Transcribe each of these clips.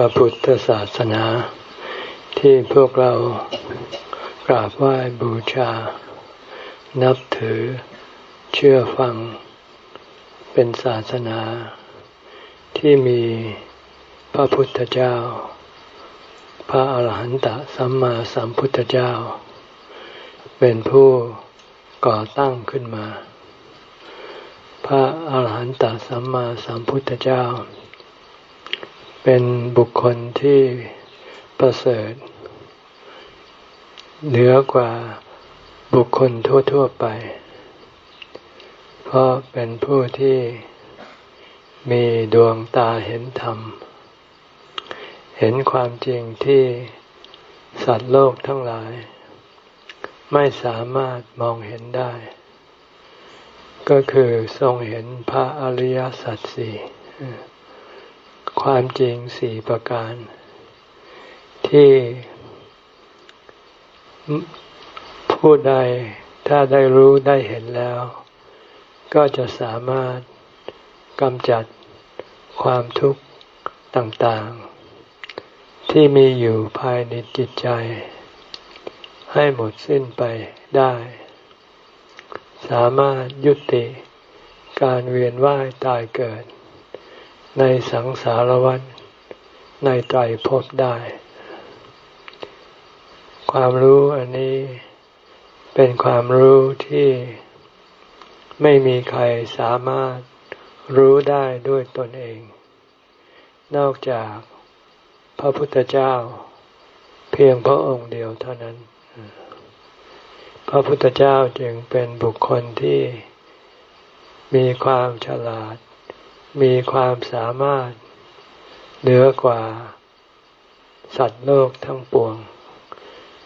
พระพุทธศาสนา ที่พวกเรากราบไหว้บูชา นับถือเชื่อฟัง เป็นศาสนา ที่มีพระพุทธเจ้า พระอาหารหันตสัมมาสัมพุทธเจ้า เป็นผู้ก่อตั้งขึ้นมา พระอาหารหันตสัมมาสัมพุทธเจ้า เป็นบุคคลที่ประเสริฐ เหนือกว่าบุคคลทั่ว ๆไป เพราะเป็นผู้ที่มีดวงตาเห็นธรรม เห็นความจริงที่สัตว์โลกทั้งหลาย ไม่สามารถมองเห็นได้ ก็คือทรงเห็นพระอริยสัจสี่ ความจริงสี่ประการ ที่ผู้ใดถ้าได้รู้ได้เห็นแล้ว ก็จะสามารถกำจัดความทุกข์ต่างๆ ที่มีอยู่ภายในจิตใจ ให้หมดสิ้นไปได้ สามารถยุติการเวียนว่ายตายเกิด ในสังสารวัฏในไตรภพได้ ความรู้อันนี้เป็นความรู้ที่ไม่มีใครสามารถรู้ได้ด้วยตนเอง นอกจากพระพุทธเจ้า เพียงพระองค์เดียวเท่านั้น พระพุทธเจ้าจึงเป็นบุคคลที่มีความฉลาด มีความสามารถเหนือกว่าสัตว์โลกทั้งปวง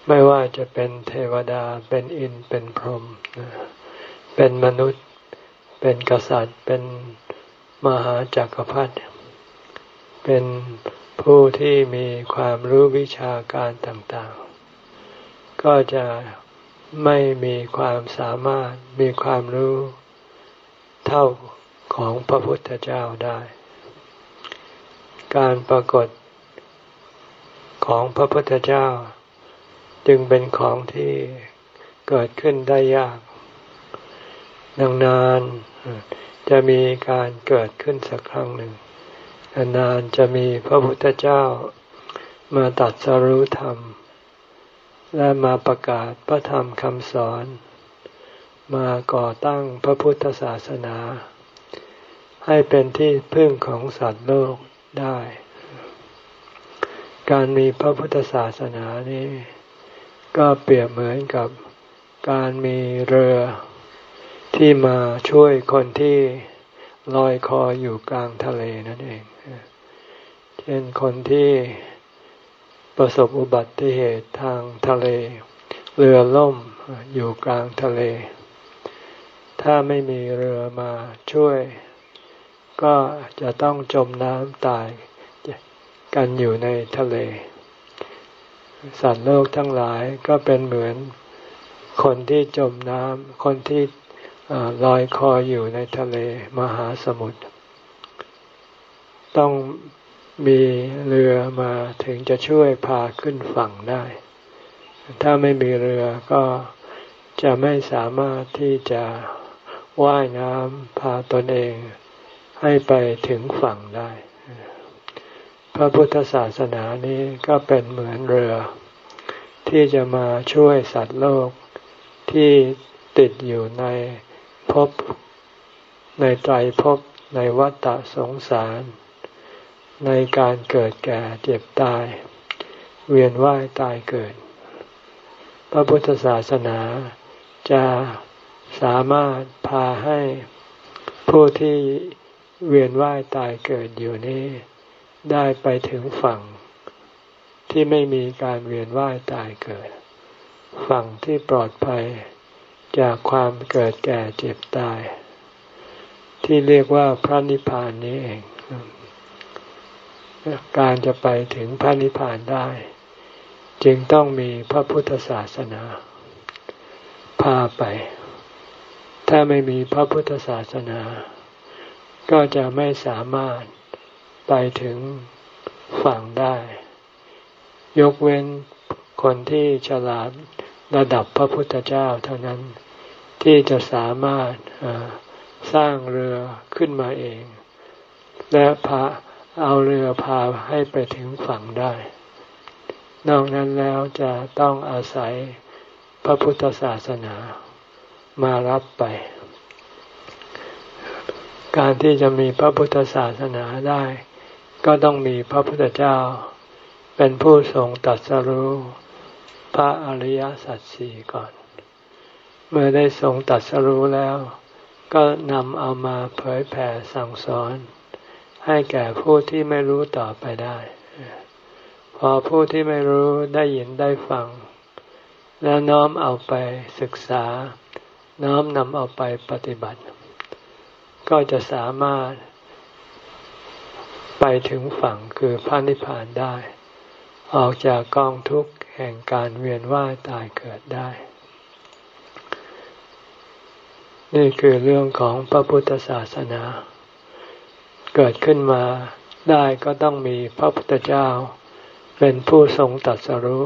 ไม่ว่าจะเป็นเทวดาเป็นอินเป็นพรหมเป็นมนุษย์เป็นกษัตริย์เป็นมหาจักรพรรดิเป็นผู้ที่มีความรู้วิชาการต่างๆ ก็จะไม่มีความสามารถมีความรู้เท่า ของพระพุทธเจ้าได้ การปรากฏของพระพุทธเจ้า จึงเป็นของที่เกิดขึ้นได้ยากนานๆจะมีการเกิดขึ้นสักครั้งหนึ่งนานๆจะมีพระพุทธเจ้ามาตัดสรุธรรม และมาประกาศพระธรรมคำสอน มาก่อตั้งพระพุทธศาสนา ให้เป็นที่พึ่งของสัตว์โลกได้ การมีพระพุทธศาสนานี้ ก็เปรียบเหมือนกับการมีเรือที่มาช่วยคนที่ลอยคออยู่กลางทะเลนั่นเอง เช่นคนที่ประสบอุบัติเหตุทางทะเล เรือล่มอยู่กลางทะเล ถ้าไม่มีเรือมาช่วย ก็จะต้องจมน้ำตายกันอยู่ในทะเล สัตว์โลกทั้งหลายก็เป็นเหมือนคนที่จมน้ำคนที่ลอยคออยู่ในทะเลมหาสมุทรต้องมีเรือมาถึงจะช่วยพาขึ้นฝั่งได้ ถ้าไม่มีเรือก็จะไม่สามารถที่จะว่ายน้ำพาตนเอง ให้ไปถึงฝั่งได้ พระพุทธศาสนานี้ก็เป็นเหมือนเรือ ที่จะมาช่วยสัตว์โลกที่ติดอยู่ในภพในใจภพในวัฏฏสงสาร ในการเกิดแก่เจ็บตาย เวียนว่ายตายเกิด พระพุทธศาสนาจะสามารถพาให้ผู้ที่ เวียนว่ายตายเกิดอยู่นี้ ได้ไปถึงฝั่ง ที่ไม่มีการเวียนว่ายตายเกิด ฝั่งที่ปลอดภัยจากความเกิดแก่เจ็บตาย ที่เรียกว่าพระนิพพานนี้เอง การจะไปถึงพระนิพพานได้ จึงต้องมีพระพุทธศาสนา พาไป ถ้าไม่มีพระพุทธศาสนา ก็จะไม่สามารถไปถึงฝั่งได้ ยกเว้นคนที่ฉลาดระดับพระพุทธเจ้าเท่านั้นที่จะสามารถสร้างเรือขึ้นมาเอง และพาเอาเรือพาให้ไปถึงฝั่งได้ นอกนั้นแล้วจะต้องอาศัยพระพุทธศาสนามารับไป การที่จะมีพระพุทธศาสนาได้ ก็ต้องมีพระพุทธเจ้า เป็นผู้ทรงตัดสรู้พระอริยสัจสี่ก่อน เมื่อได้ทรงตัดสรู้แล้ว ก็นำเอามาเผยแผ่สั่งสอน ให้แก่ผู้ที่ไม่รู้ต่อไปได้ พอผู้ที่ไม่รู้ได้ยินได้ฟัง แล้วน้อมเอาไปศึกษา น้อมนำเอาไปปฏิบัติ ก็จะสามารถไปถึงฝั่งคือพระนิพพานได้ ออกจากกองทุกข์แห่งการเวียนว่ายตายเกิดได้ นี่คือเรื่องของพระพุทธศาสนา เกิดขึ้นมาได้ก็ต้องมีพระพุทธเจ้า เป็นผู้ทรงตัดสรุ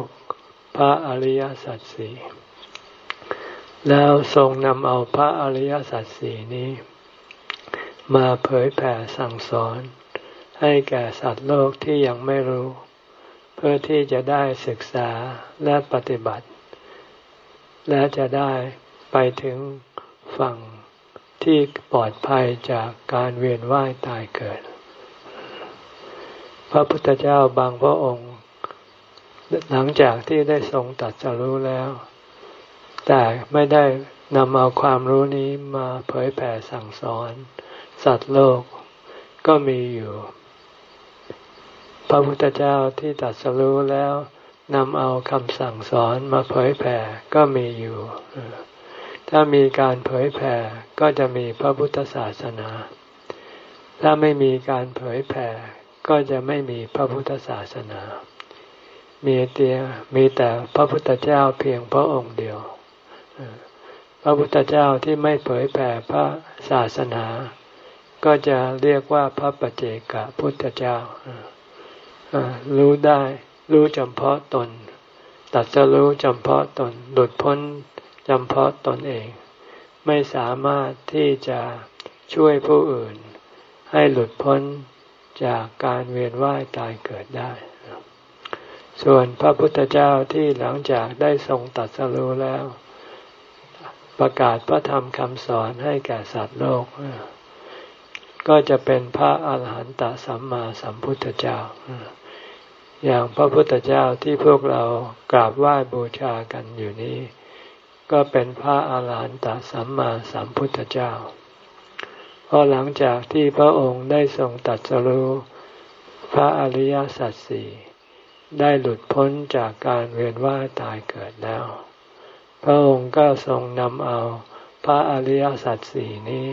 พระอริยสัจสี่แล้วทรงนำเอาพระอริยสัจสี่นี้ มาเผยแผ่สั่งสอน ให้แก่สัตว์โลกที่ยังไม่รู้ เพื่อที่จะได้ศึกษาและปฏิบัติ และจะได้ไปถึงฝั่งที่ปลอดภัยจากการเวียนว่ายตายเกิด พระพุทธเจ้าบางพระองค์ หลังจากที่ได้ทรงตัดสรู้แล้ว แต่ไม่ได้นำเอาความรู้นี้มาเผยแผ่สั่งสอน สัตว์โลกก็มีอยู่ พระพุทธเจ้าที่ตัดสรู้แล้วนำเอาคำสั่งสอนมาเผยแผ่ก็มีอยู่ ถ้ามีการเผยแผ่ก็จะมีพระพุทธศาสนา ถ้าไม่มีการเผยแผ่ก็จะไม่มีพระพุทธศาสนา มีเตียมีแต่พระพุทธเจ้าเพียงพระองค์เดียว พระพุทธเจ้าที่ไม่เผยแผ่พระศาสนา ก็จะเรียกว่าพระปเจกพุทธเจ้ารู้ได้รู้จำเพาะตน ตัดจะรู้จำเพาะตน หลุดพ้นจำเพาะตนเอง ไม่สามารถที่จะช่วยผู้อื่น ให้หลุดพ้นจากการเวียนว่ายตายเกิดได้ ส่วนพระพุทธเจ้าที่หลังจากได้ทรงตัดสรู้แล้ว ประกาศพระธรรมคำสอนให้แก่สัตว์โลก ก็จะเป็นพระอาหารหันตสัมมาสัมพุทธเจ้า อย่างพระพุทธเจ้าที่พวกเรากราบไหว้บูชากันอยู่นี้ ก็เป็นพระอาหารหันตสัมมาสัมพุทธเจ้า เพราะหลังจากที่พระองค์ได้ทรงตัดสรู้พระอริยสัจสี่ได้หลุดพ้นจากการเวียนว่ายตายเกิดแล้ว พระองค์ก็ทรงนำเอาพระอริยสัจสี่นี้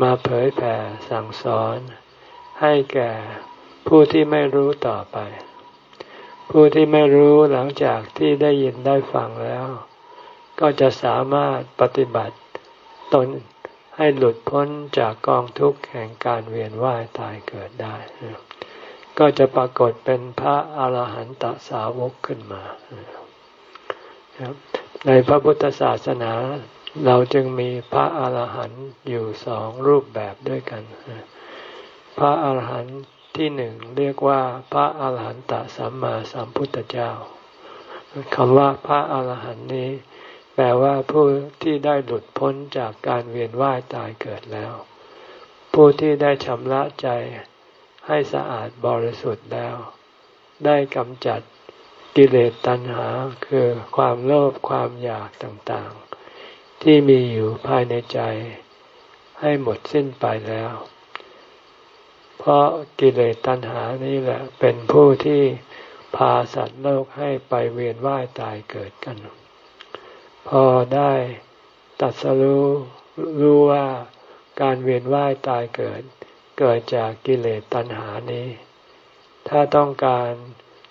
มาเผยแผ่สั่งสอน ให้แก่ผู้ที่ไม่รู้ต่อไป ผู้ที่ไม่รู้หลังจากที่ได้ยินได้ฟังแล้ว ก็จะสามารถปฏิบัติตนให้หลุดพ้นจากกองทุกข์แห่งการเวียนว่ายตายเกิดได้ ก็จะปรากฏเป็นพระอาหารหันตสาวกขึ้นมา ในพระพุทธศาสนา เราจึงมีพระอาหารหันต์อยู่สองรูปแบบด้วยกัน พระอาหารหันต์ที่หนึ่งเรียกว่าพระอาหารหันตสัมมาสัมพุทธเจ้าคำว่าพระอาหารหันต์นี้ แปลว่าผู้ที่ได้หลุดพ้นจากการเวียนว่ายตายเกิดแล้ว ผู้ที่ได้ชำระใจให้สะอาดบริสุทธิ์แล้ว ได้กำจัดกิเลสตัณหาคือความโลภความอยากต่างๆ ที่มีอยู่ภายในใจ ให้หมดสิ้นไปแล้ว เพราะกิเลสตัณหานี่แหละเป็นผู้ที่พาสัตว์โลกให้ไปเวียนว่ายตายเกิดกัน พอได้ตัดสรู้รู้ว่าการเวียนว่ายตายเกิด เกิดจากกิเลสตัณหานี้ ถ้าต้องการ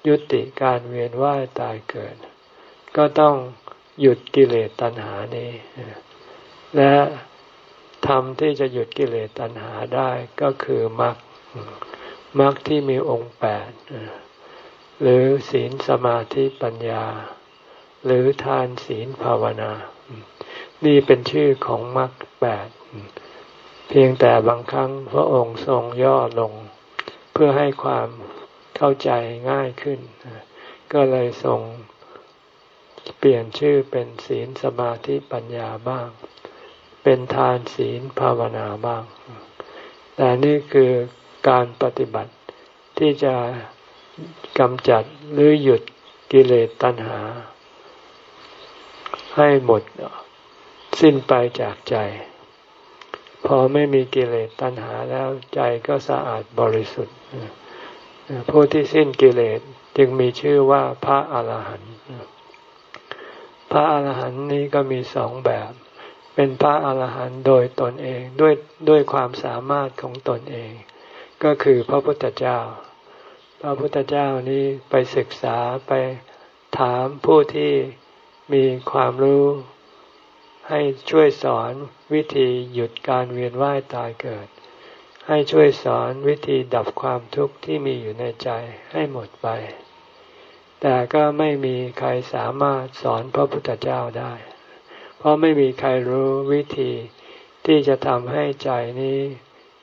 ยุติการเวียนว่ายตายเกิด ก็ต้อง หยุดกิเลสตัณหานี้ และธรรมที่จะหยุดกิเลสตัณหาได้ก็คือมรรคมรรคที่มีองค์แปดหรือศีลสมาธิปัญญา หรือทานศีลภาวนา นี่เป็นชื่อของมรรคแปดเพียงแต่บางครั้งพระองค์ทรงย่อลง เพื่อให้ความเข้าใจง่ายขึ้น ก็เลยทรง เปลี่ยนชื่อเป็นศีลสมาธิปัญญาบ้าง เป็นทานศีลภาวนาบ้าง แต่นี่คือการปฏิบัติที่จะกำจัดหรือหยุดกิเลสตัณหา ให้หมดสิ้นไปจากใจ พอไม่มีกิเลสตัณหาแล้วใจก็สะอาดบริสุทธิ์ผู้ที่สิ้นกิเลสจึงมีชื่อว่าพระอาหารหันต์ พระอาหารหันต์นี้ก็มีสองแบบ เป็นพระอาหารหันต์โดยตนเองด้วยด้วยความสามารถของตนเอง ก็คือพระพุทธเจ้า พระพุทธเจ้านี้ไปศึกษาไปถามผู้ที่มีความรู้ให้ช่วยสอนวิธีหยุดการเวียนว่ายตายเกิด ให้ช่วยสอนวิธีดับความทุกข์ที่มีอยู่ในใจให้หมดไป แต่ก็ไม่มีใครสามารถสอนพระพุทธเจ้าได้ เพราะไม่มีใครรู้วิธีที่จะทำให้ใจนี้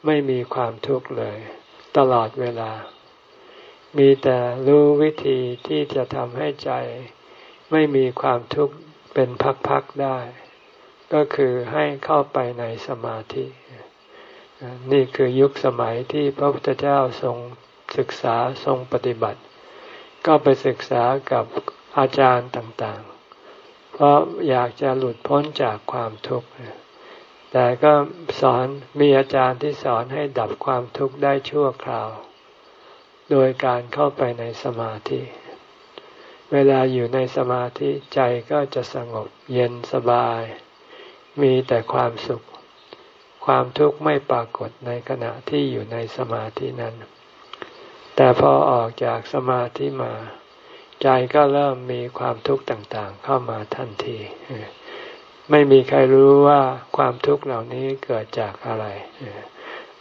ไม่มีความทุกข์เลย ตลอดเวลา มีแต่รู้วิธีที่จะทำให้ใจ ไม่มีความทุกข์เป็นพักๆได้ ก็คือให้เข้าไปในสมาธิ นี่คือยุคสมัยที่พระพุทธเจ้าทรงศึกษาทรงปฏิบัติ ก็ไปศึกษากับอาจารย์ต่างๆ เพราะอยากจะหลุดพ้นจากความทุกข์แต่ก็สอนมีอาจารย์ที่สอนให้ดับความทุกข์ได้ชั่วคราว โดยการเข้าไปในสมาธิ เวลาอยู่ในสมาธิใจก็จะสงบเย็นสบาย มีแต่ความสุข ความทุกข์ไม่ปรากฏในขณะที่อยู่ในสมาธินั้น แต่พอออกจากสมาธิมา ใจก็เริ่มมีความทุกข์ต่างๆ เข้ามาทันที ไม่มีใครรู้ว่าความทุกข์เหล่านี้เกิดจากอะไร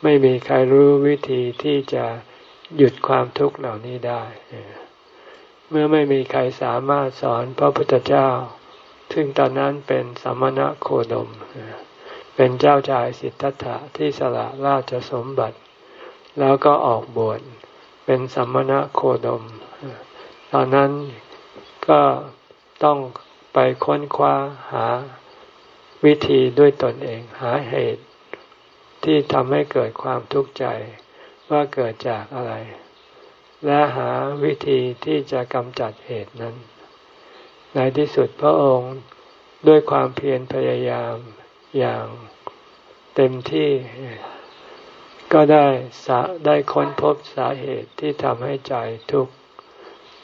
ไม่มีใครรู้วิธีที่จะหยุดความทุกข์เหล่านี้ได้ เมื่อไม่มีใครสามารถสอนพระพุทธเจ้า ซึ่งตอนนั้นเป็นสมณะโคดม เป็นเจ้าชายสิทธัตถะที่สละราชสมบัติ แล้วก็ออกบวช เป็นสัมมณะโคดม ตอนนั้นก็ต้องไปค้นคว้าหาวิธีด้วยตนเองหาเหตุ ที่ทำให้เกิดความทุกข์ใจว่าเกิดจากอะไร และหาวิธีที่จะกำจัดเหตุนั้น ในที่สุดพระองค์ด้วยความเพียรพยายามอย่างเต็มที่ ก็ได้สาได้ค้นพบสาเหตุที่ทำให้ใจทุกข์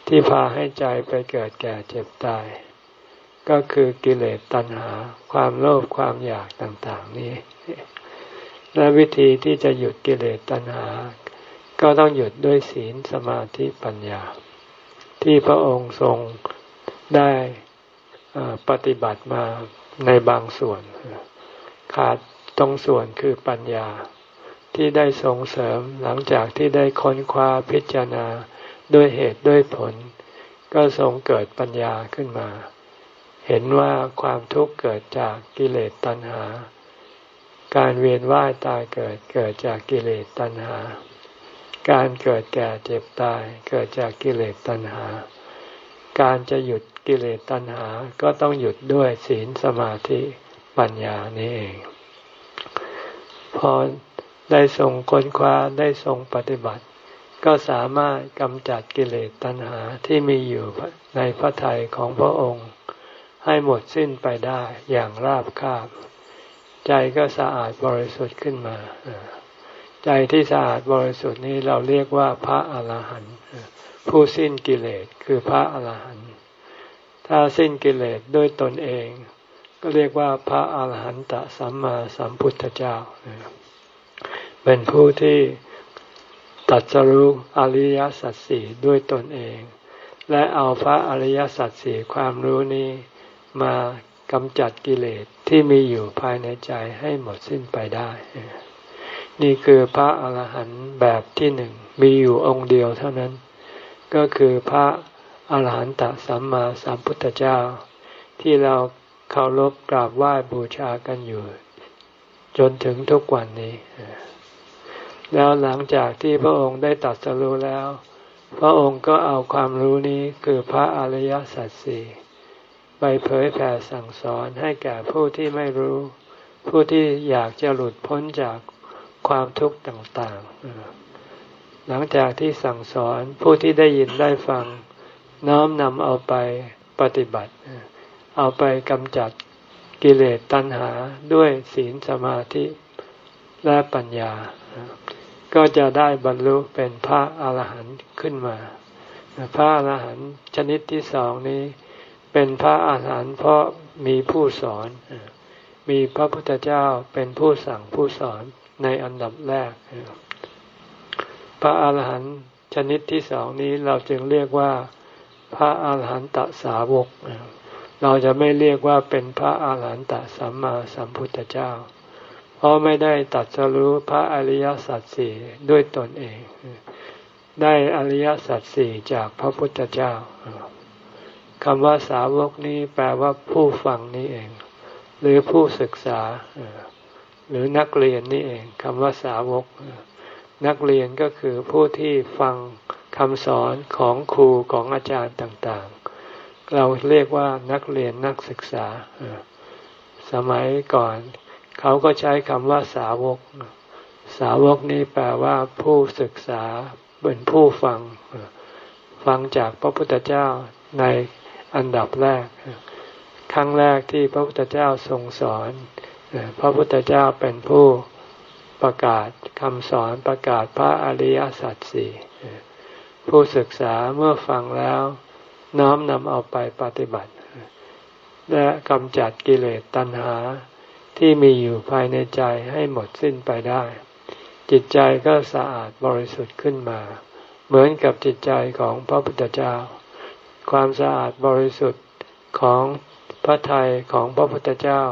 ที่พาให้ใจไปเกิดแก่เจ็บตาย ก็คือกิเลสตัณหา ความโลภความอยากต่างๆนี้ และวิธีที่จะหยุดกิเลสตัณหา ก็ต้องหยุดด้วยศีลสมาธิปัญญา ที่พระองค์ทรงได้ปฏิบัติมาในบางส่วน ขาดตรงส่วนคือปัญญา ที่ได้ส่งเสริมหลังจากที่ได้ค้นคว้าพิจารณาด้วยเหตุด้วยผล ก็ทรงเกิดปัญญาขึ้นมา เห็นว่าความทุกข์เกิดจากกิเลสตัณหา การเวียนว่ายตายเกิดเกิดจากกิเลสตัณหา การเกิดแก่เจ็บตายเกิดจากกิเลสตัณหา การจะหยุดกิเลสตัณหาก็ต้องหยุดด้วยศีลสมาธิปัญญานี่เองพอ ได้ทรงค้นคว้าได้ทรงปฏิบัติ ก็สามารถกำจัดกิเลสตัณหาที่มีอยู่ในพระทัยของพระองค์ ให้หมดสิ้นไปได้อย่างราบคาบ ใจก็สะอาดบริสุทธิ์ขึ้นมาใจที่สะอาดบริสุทธิ์นี้เราเรียกว่าพระอาหารหันต์ผู้สิ้นกิเลสคือพระอาหารหันต์ถ้าสิ้นกิเลสด้วยตนเอง ก็เรียกว่าพระอาหารหันตสัมมาสัมพุทธเจ้า เป็นผู้ที่ตัดสรู้อริยสัจสี่ด้วยตนเอง และเอาพระอริยสัจสี่ความรู้นี้มากำจัดกิเลสที่มีอยู่ภายในใจให้หมดสิ้นไปได้ นี่คือพระอรหันต์แบบที่หนึ่งมีอยู่องค์เดียวเท่านั้น ก็คือพระอรหันตสัมมาสัมพุทธเจ้า ที่เราเคารพกราบไหว้บูชากันอยู่ จนถึงทุกวันนี้ แล้วหลังจากที่พระองค์ได้ตัดสรู้แล้ว พระองค์ก็เอาความรู้นี้คือพระอริยสัจสี่ไปเผยแผ่สั่งสอนให้แก่ผู้ที่ไม่รู้ ผู้ที่อยากจะหลุดพ้นจากความทุกข์ต่างๆ หลังจากที่สั่งสอนผู้ที่ได้ยินได้ฟัง น้อมนำเอาไปปฏิบัติ เอาไปกำจัดกิเลสตัณหาด้วยศีลสมาธิและปัญญา ก็จะได้บรรลุเป็นพระอาหารหันต์ขึ้นมา พระอาหารหันต์ชนิดที่สองนี้ เป็นพระอาหารหันต์เพราะมีผู้สอน มีพระพุทธเจ้าเป็นผู้สั่งผู้สอนในอันดับแรก พระอาหารหันต์ชนิดที่สองนี้เราจึงเรียกว่าพระอาหารหันตสาวก เราจะไม่เรียกว่าเป็นพระอาหารหันตสัมมาสัมพุทธเจ้า ราะไม่ได้ตัดสรู้พระอริยสัจสี่ด้วยตนเอง ได้อริยสัจสี่จากพระพุทธเจ้าคำว่าสาวกนี้แปลว่าผู้ฟังนี้เอง หรือผู้ศึกษาหรือนักเรียนนี่เองคำว่าสาวก นักเรียนก็คือผู้ที่ฟังคำสอนของครูของอาจารย์ต่างๆ เราเรียกว่านักเรียนนักศึกษา สมัยก่อน เขาก็ใช้คำว่าสาวก สาวกนี่แปลว่าผู้ศึกษาเป็นผู้ฟัง ฟังจากพระพุทธเจ้าในอันดับแรก ครั้งแรกที่พระพุทธเจ้าทรงสอน พระพุทธเจ้าเป็นผู้ประกาศคำสอนประกาศพระอริยสัจสี่ผู้ศึกษาเมื่อฟังแล้วน้อมนำเอาไปปฏิบัติ และกำจัดกิเลสตัณหา ที่มีอยู่ภายในใจให้หมดสิ้นไปได้ จิตใจก็สะอาดบริสุทธิ์ขึ้นมา เหมือนกับจิตใจของพระพุทธเจ้า ความสะอาดบริสุทธิ์ของพระทัยของพระพุทธเจ้า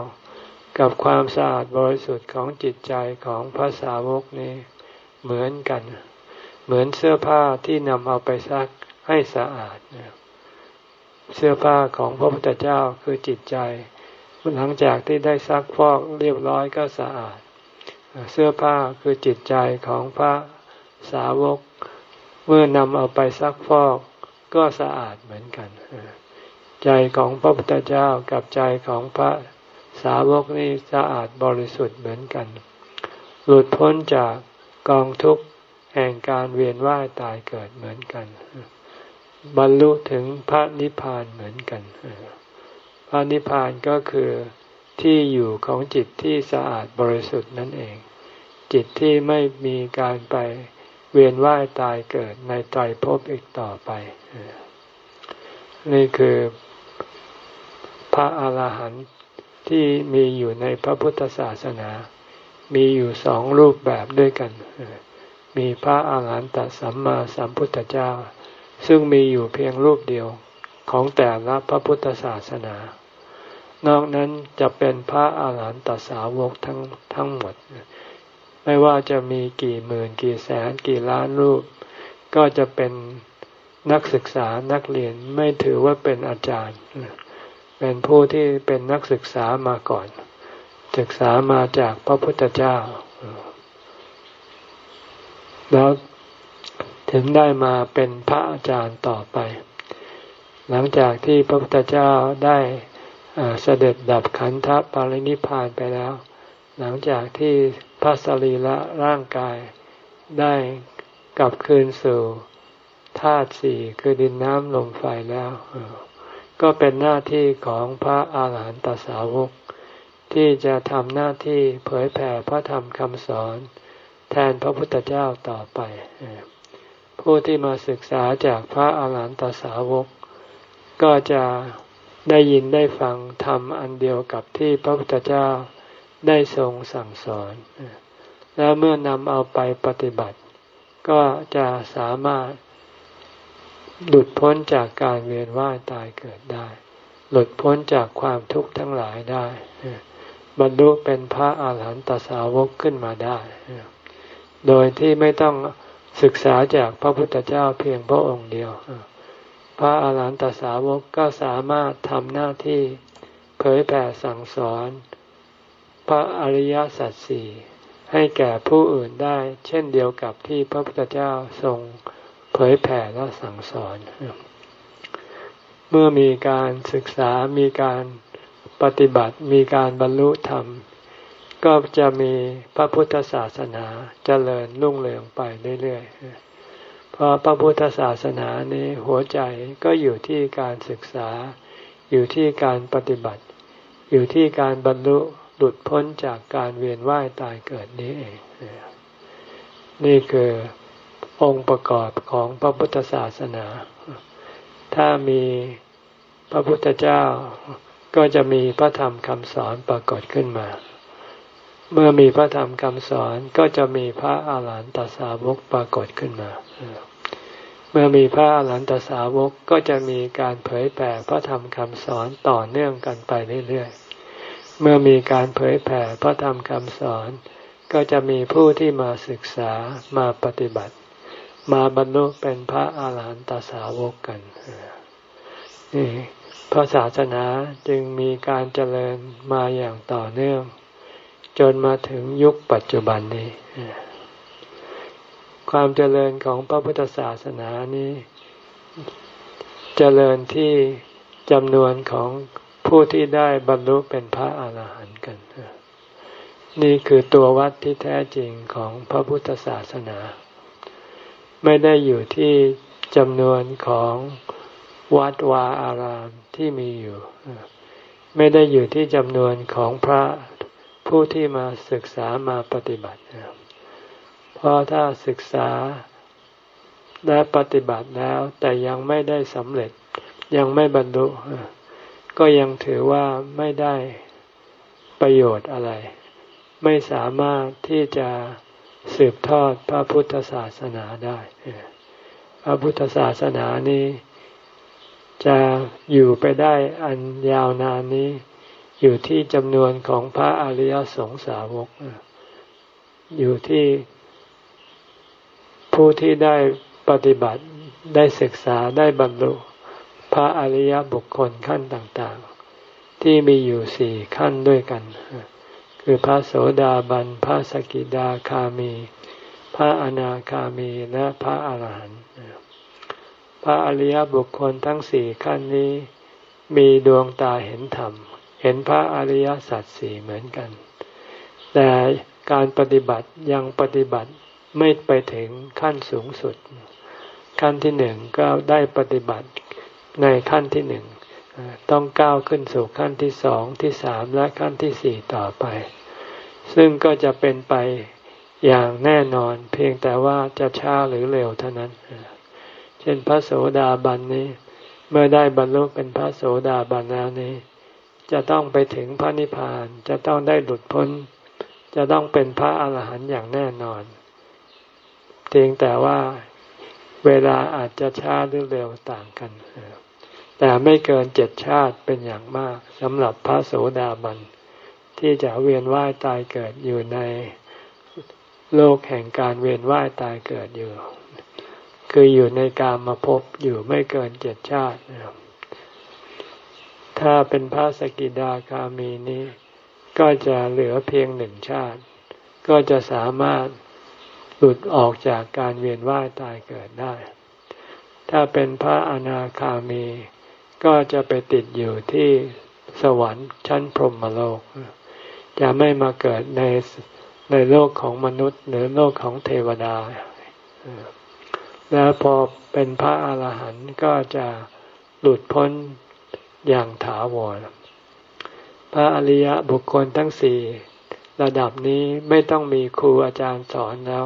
กับความสะอาดบริสุทธิ์ของจิตใจของพระสาวกนี้เหมือนกัน เหมือนเสื้อผ้าที่นำเอาไปซักให้สะอาด เสื้อผ้าของพระพุทธเจ้าคือจิตใจ หลังจากที่ได้ซักฟอกเรียบร้อยก็สะอาด เสื้อผ้าคือจิตใจของพระสาวก เมื่อนำเอาไปซักฟอกก็สะอาดเหมือนกัน ใจของพระพุทธเจ้ากับใจของพระสาวกนี้สะอาดบริสุทธิ์เหมือนกัน หลุดพ้นจากกองทุกข์แห่งการเวียนว่ายตายเกิดเหมือนกัน บรรลุถึงพระนิพพานเหมือนกัน พระนิพพานก็คือที่อยู่ของจิตที่สะอาดบริสุทธิ์นั่นเอง จิตที่ไม่มีการไปเวียนว่ายตายเกิดในไตรภพอีกต่อไป นี่คือพระอาหารหันต์ที่มีอยู่ในพระพุทธศาสนา มีอยู่สองรูปแบบด้วยกัน มีพระอาหารหันตสัมมาสัมพุทธเจ้า ซึ่งมีอยู่เพียงรูปเดียวของแต่ละพระพุทธศาสนา นอกนั้นจะเป็นพระอาหารหันตสาวกทั้งทั้งหมด ไม่ว่าจะมีกี่หมื่นกี่แสนกี่ล้านรูป ก็จะเป็นนักศึกษานักเรียนไม่ถือว่าเป็นอาจารย์ เป็นผู้ที่เป็นนักศึกษามาก่อน ศึกษามาจากพระพุทธเจ้า แล้วถึงได้มาเป็นพระอาจารย์ต่อไป หลังจากที่พระพุทธเจ้าได้ เสด็จดับขันธปารินิพานไปแล้ว หลังจากที่พระสรีละร่างกายได้กลับคืนสู่ธาตุสี่คือดินน้ำลมไฟแล้ว ก็เป็นหน้าที่ของพระอาหารหันตสาวก ที่จะทำหน้าที่เผยแผ่พระธรรมคำสอน แทนพระพุทธเจ้าต่อไป ผู้ที่มาศึกษาจากพระอาหารหันตสาวก ก็จะ ได้ยินได้ฟังธรรมอันเดียวกับที่พระพุทธเจ้าได้ทรงสั่งสอน แล้วเมื่อนำเอาไปปฏิบัติ ก็จะสามารถหลุดพ้นจากการเวียนว่ายตายเกิดได้ หลุดพ้นจากความทุกข์ทั้งหลายได้ บรรลุเป็นพระอาหารหันตสาวกขึ้นมาได้ โดยที่ไม่ต้องศึกษาจากพระพุทธเจ้าเพียงพระองค์เดียว พระอาหารหันตสาวกก็สามารถทำหน้าที่เผยแผ่สั่งสอน พระอริยสัจสี่ให้แก่ผู้อื่นได้ เช่นเดียวกับที่พระพุทธเจ้าทรงเผยแผ่และสั่งสอน เมื่อมีการศึกษามีการปฏิบัติมีการบรรลุธรรม ก็จะมีพระพุทธศาสนาเจริญรุ่งเรืองไปเรื่อยๆ เพราะพระพุทธศาสนานี้หัวใจก็อยู่ที่การศึกษา อยู่ที่การปฏิบัติ อยู่ที่การบรรลุหลุดพ้นจากการเวียนว่ายตายเกิดนี้เอง นี่คือองค์ประกอบของพระพุทธศาสนา ถ้ามีพระพุทธเจ้าก็จะมีพระธรรมคำสอนปรากฏขึ้นมา เมื่อมีพระธรรมคำสอนก็จะมีพระอาหารหันตสาวกปรากฏขึ้นมา เมื่อมีพระอาหารหันตสาวกก็จะมีการเผยแผ่พระธรรมคำสอนต่อเนื่องกันไปเรื่อยๆ เมื่อมีการเผยแผ่พระธรรมคำสอน ก็จะมีผู้ที่มาศึกษามาปฏิบัติ มาบรรลุเป็นพระอาหารหันตสาวกกันนี่พระศาสนาจึงมีการเจริญมาอย่างต่อเนื่อง จนมาถึงยุคปัจจุบันนี้ ความเจริญของพระพุทธศาสนานี้ เจริญที่จำนวนของผู้ที่ได้บรรลุเป็นพระอาหารหันต์กัน นี่คือตัววัดที่แท้จริงของพระพุทธศาสนา ไม่ได้อยู่ที่จำนวนของวัดวาอารามที่มีอยู่ ไม่ได้อยู่ที่จำนวนของพระ ผู้ที่มาศึกษามาปฏิบัติ เพราะถ้าศึกษาและปฏิบัติแล้ว แต่ยังไม่ได้สำเร็จ ยังไม่บรรลุ ก็ยังถือว่าไม่ได้ประโยชน์อะไร ไม่สามารถที่จะสืบทอดพระพุทธศาสนาได้ พระพุทธศาสนานี้ จะอยู่ไปได้อันยาวนานนี้ อยู่ที่จำนวนของพระอริยสงสาวก อยู่ที่ผู้ที่ได้ปฏิบัติได้ศึกษาได้บรรลุพระอริยบุคคลขั้นต่างๆ ที่มีอยู่สี่ขั้นด้วยกัน คือพระโสดาบัน พระสกิดาคามี พระอนาคามีและพระอาหารหันต์พระอริยบุคคลทั้งสี่ขั้นนี้มีดวงตาเห็นธรรม เห็นพระอริยสัจสี่เหมือนกัน แต่การปฏิบัติยังปฏิบัติไม่ไปถึงขั้นสูงสุด ขั้นที่หนึ่งก็ได้ปฏิบัติในขั้นที่หนึ่งต้องก้าวขึ้นสู่ขั้นที่สองที่สามและขั้นที่สี่ต่อไป ซึ่งก็จะเป็นไปอย่างแน่นอนเพียงแต่ว่าจะช้าหรือเร็วเท่านั้น เช่นพระโสดาบันนี้ เมื่อได้บรรลุเป็นพระโสดาบันแล้วนี้ จะต้องไปถึงพระนิพพานจะต้องได้หลุดพ้น จะต้องเป็นพระอาหารหันต์อย่างแน่นอนเพียงแต่ว่าเวลาอาจจะช้าหรือเร็วต่างกัน แต่ไม่เกินเจ็ดชาติเป็นอย่างมากสำหรับพระโสดาบัน ที่จะเวียนว่ายตายเกิดอยู่ในโลกแห่งการเวียนว่ายตายเกิดอยู่ คืออยู่ในกามมาพบอยู่ไม่เกินเจ็ดชาติ ถ้าเป็นพระสกิดาคามีนี้ ก็จะเหลือเพียงหนึ่งชาติ ก็จะสามารถหลุดออกจากการเวียนว่ายตายเกิดได้ ถ้าเป็นพระอนาคามี ก็จะไปติดอยู่ที่สวรรค์ชั้นพรหมโลก จะไม่มาเกิดในในโลกของมนุษย์หรือโลกของเทวดา แล้วพอเป็นพระอาหารหันต์ก็จะหลุดพ้น อย่างถาวร พระอริยบุคคลทั้งสี่ระดับนี้ไม่ต้องมีครูอาจารย์สอนแล้ว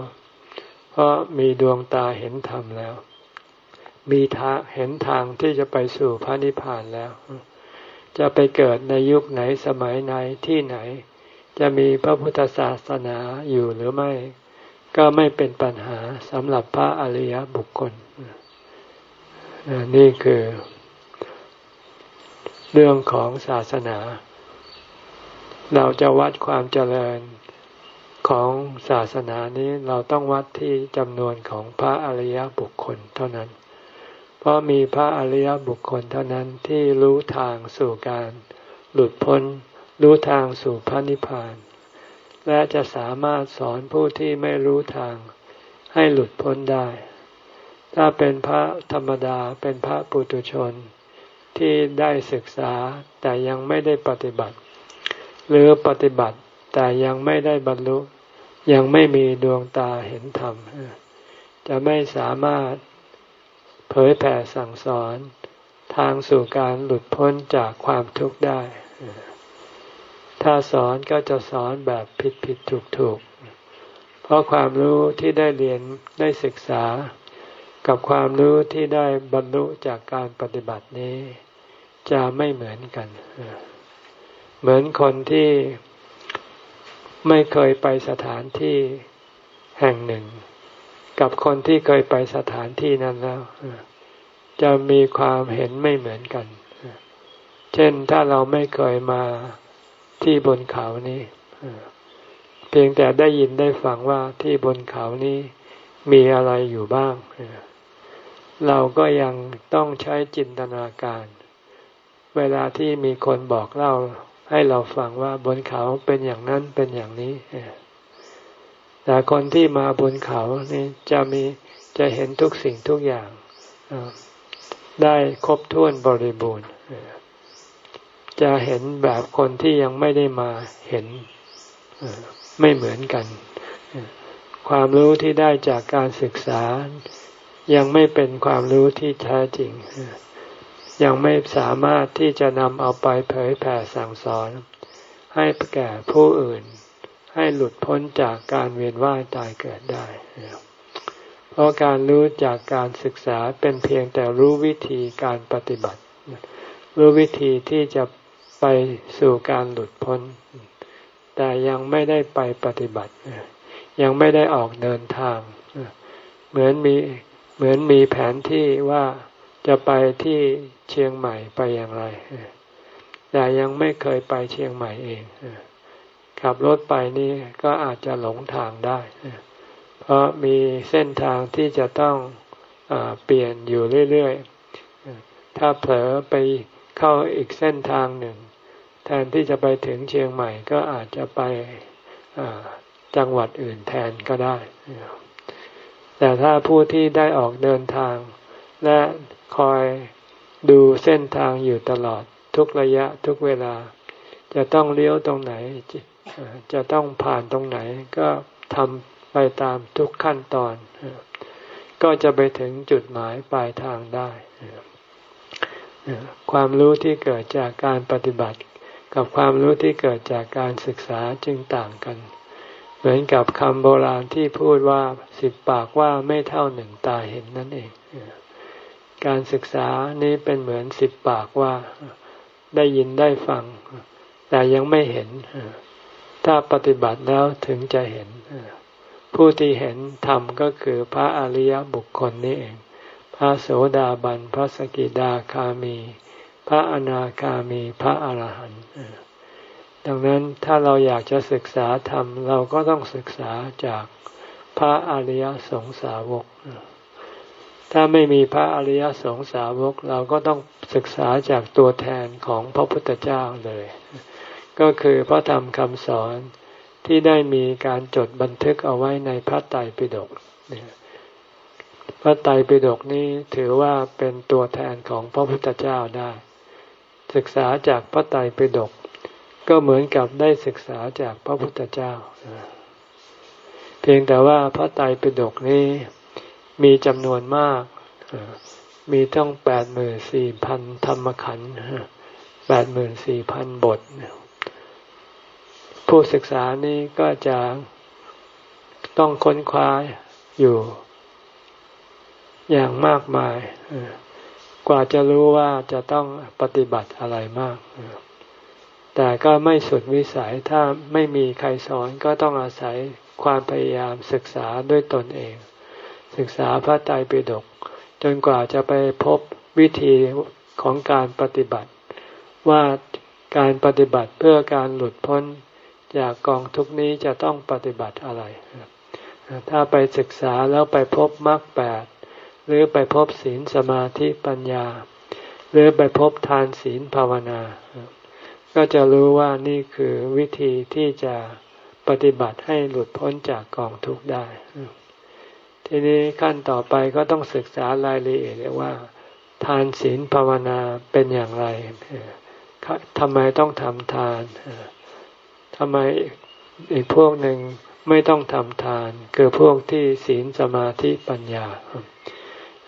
เพราะมีดวงตาเห็นธรรมแล้ว มีทางเห็นทางที่จะไปสู่พระนิพพานแล้ว จะไปเกิดในยุคไหนสมัยไหนที่ไหน จะมีพระพุทธศาสนาอยู่หรือไม่ ก็ไม่เป็นปัญหาสำหรับพระอริยบุคคล นี่คือ เรื่องของศาสนา เราจะวัดความเจริญของศาสนานี้เราต้องวัดที่จำนวนของพระอริยบุคคลเท่านั้น เพราะมีพระอริยบุคคลเท่านั้นที่รู้ทางสู่การหลุดพ้น รู้ทางสู่พระนิพพาน และจะสามารถสอนผู้ที่ไม่รู้ทางให้หลุดพ้นได้ ถ้าเป็นพระธรรมดาเป็นพระปุถุชน ที่ได้ศึกษาแต่ยังไม่ได้ปฏิบัติ หรือปฏิบัติแต่ยังไม่ได้บรรลุ ยังไม่มีดวงตาเห็นธรรม จะไม่สามารถเผยแผ่สั่งสอนทางสู่การหลุดพ้นจากความทุกข์ได้ ถ้าสอนก็จะสอนแบบผิดผิดถูกถูก เพราะความรู้ที่ได้เรียนได้ศึกษา กับความรู้ที่ได้บรรลุจากการปฏิบัตินี้ จะไม่เหมือนกัน เหมือนคนที่ไม่เคยไปสถานที่แห่งหนึ่ง กับคนที่เคยไปสถานที่นั้นแล้ว จะมีความเห็นไม่เหมือนกัน เช่นถ้าเราไม่เคยมาที่บนเขานี้เพียงแต่ได้ยินได้ฟังว่าที่บนเขานี้มีอะไรอยู่บ้าง เราก็ยังต้องใช้จินตนาการ เวลาที่มีคนบอกเล่าให้เราฟังว่าบนเขาเป็นอย่างนั้นเป็นอย่างนี้แต่คนที่มาบนเขานี่จะมีจะเห็นทุกสิ่งทุกอย่างได้ครบถ้วนบริบูรณ์จะเห็นแบบคนที่ยังไม่ได้มาเห็นไม่เหมือนกัน ความรู้ที่ได้จากการศึกษายังไม่เป็นความรู้ที่แท้จริง ยังไม่สามารถที่จะนำเอาไปเผยแผ่สั่งสอน ให้แก่ผู้อื่น ให้หลุดพ้นจากการเวียนว่ายตายเกิดได้ เพราะการรู้จากการศึกษาเป็นเพียงแต่รู้วิธีการปฏิบัติ รู้วิธีที่จะไปสู่การหลุดพ้น แต่ยังไม่ได้ไปปฏิบัติ ยังไม่ได้ออกเดินทาง เหมือนมีเหมือนมีแผนที่ว่า จะไปที่เชียงใหม่ไปอย่างไร แต่ยังไม่เคยไปเชียงใหม่เองขับรถไปนี่ก็อาจจะหลงทางได้ เพราะมีเส้นทางที่จะต้องอเปลี่ยนอยู่เรื่อยๆ ถ้าเผลอไปเข้าอีกเส้นทางหนึ่ง แทนที่จะไปถึงเชียงใหม่ก็อาจจะไปจังหวัดอื่นแทนก็ได้ แต่ถ้าผู้ที่ได้ออกเดินทาง และ คอยดูเส้นทางอยู่ตลอดทุกระยะทุกเวลา จะต้องเลี้ยวตรงไหน จะต้องผ่านตรงไหน ก็ทำไปตามทุกขั้นตอน ก็จะไปถึงจุดหมายปลายทางได้ความรู้ที่เกิดจากการปฏิบัติ กับความรู้ที่เกิดจากการศึกษาจึงต่างกัน เหมือนกับคำโบราณที่พูดว่าสิบปากว่าไม่เท่าหนึ่งตาเห็นนั่นเอง การศึกษานี้เป็นเหมือนสิบปากว่าได้ยินได้ฟัง แต่ยังไม่เห็น ถ้าปฏิบัติแล้วถึงจะเห็น ผู้ที่เห็นธรรมก็คือพระอริยบุคคลนี่เอง พระโสดาบัน พระสกิดาคามี พระอนาคามี พระอรหันต์ดังนั้นถ้าเราอยากจะศึกษาธรรม เราก็ต้องศึกษาจากพระอริยสงสาวก ถ้าไม่มีพระอริยสงสาวกเราก็ต้องศึกษาจากตัวแทนของพระพุทธเจ้าเลย ก็คือพระธรรมคำสอนที่ได้มีการจดบันทึกเอาไว้ในพระไตรปิฎกพระไตรปิฎกนี้ถือว่าเป็นตัวแทนของพระพุทธเจ้าได้ ศึกษาจากพระไตรปิฎกก็เหมือนกับได้ศึกษาจากพระพุทธเจ้า เพียงแต่ว่าพระไตรปิฎกนี้ มีจำนวนมากมีต้องแปดหมื่นสี่พันธรรมขันธ์แปดหมื่นสี่พันบท ผู้ศึกษานี้ก็จะต้องค้นคว้าอยู่ อย่างมากมาย กว่าจะรู้ว่าจะต้องปฏิบัติอะไรมาก แต่ก็ไม่สุดวิสัยถ้าไม่มีใครสอนก็ต้องอาศัยความพยายามศึกษาด้วยตนเอง ศึกษาพระไตรปิฎกจนกว่าจะไปพบวิธีของการปฏิบัติ ว่าการปฏิบัติเพื่อการหลุดพ้นจากกองทุกนี้จะต้องปฏิบัติอะไร ถ้าไปศึกษาแล้วไปพบมรรคแปดหรือไปพบศีลสมาธิปัญญา หรือไปพบทานศีลภาวนา ก็จะรู้ว่านี่คือวิธีที่จะปฏิบัติให้หลุดพ้นจากกองทุกข์ได้ ทีนี้ขั้นต่อไปก็ต้องศึกษารายละเอียดว่า ทานศีลภาวนาเป็นอย่างไรทำไมต้องทำทานทำไมอีกพวกหนึ่งไม่ต้องทำทาน คือพวกที่ศีลสมาธิปัญญา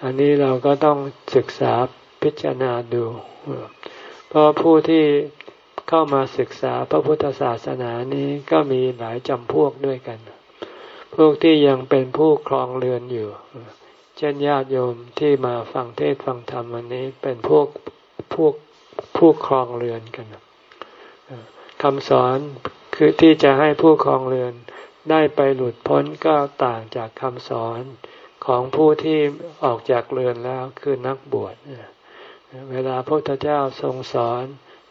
อันนี้เราก็ต้องศึกษาพิจารณาดู เพราะผู้ที่เข้ามาศึกษาพระพุทธศาสนานี้ก็มีหลายจำพวกด้วยกัน พวกที่ยังเป็นผู้ครองเรือนอยู่ เช่นญาติโยมที่มาฟังเทศฟังธรรมวันนี้เป็นพวกพวกผู้ครองเรือนกันคำสอนคือที่จะให้ผู้ครองเรือนได้ไปหลุดพ้นก็ต่างจากคำสอนของผู้ที่ออกจากเรือนแล้วคือนักบวชเวลาพระพุทธเจ้าทรงสอน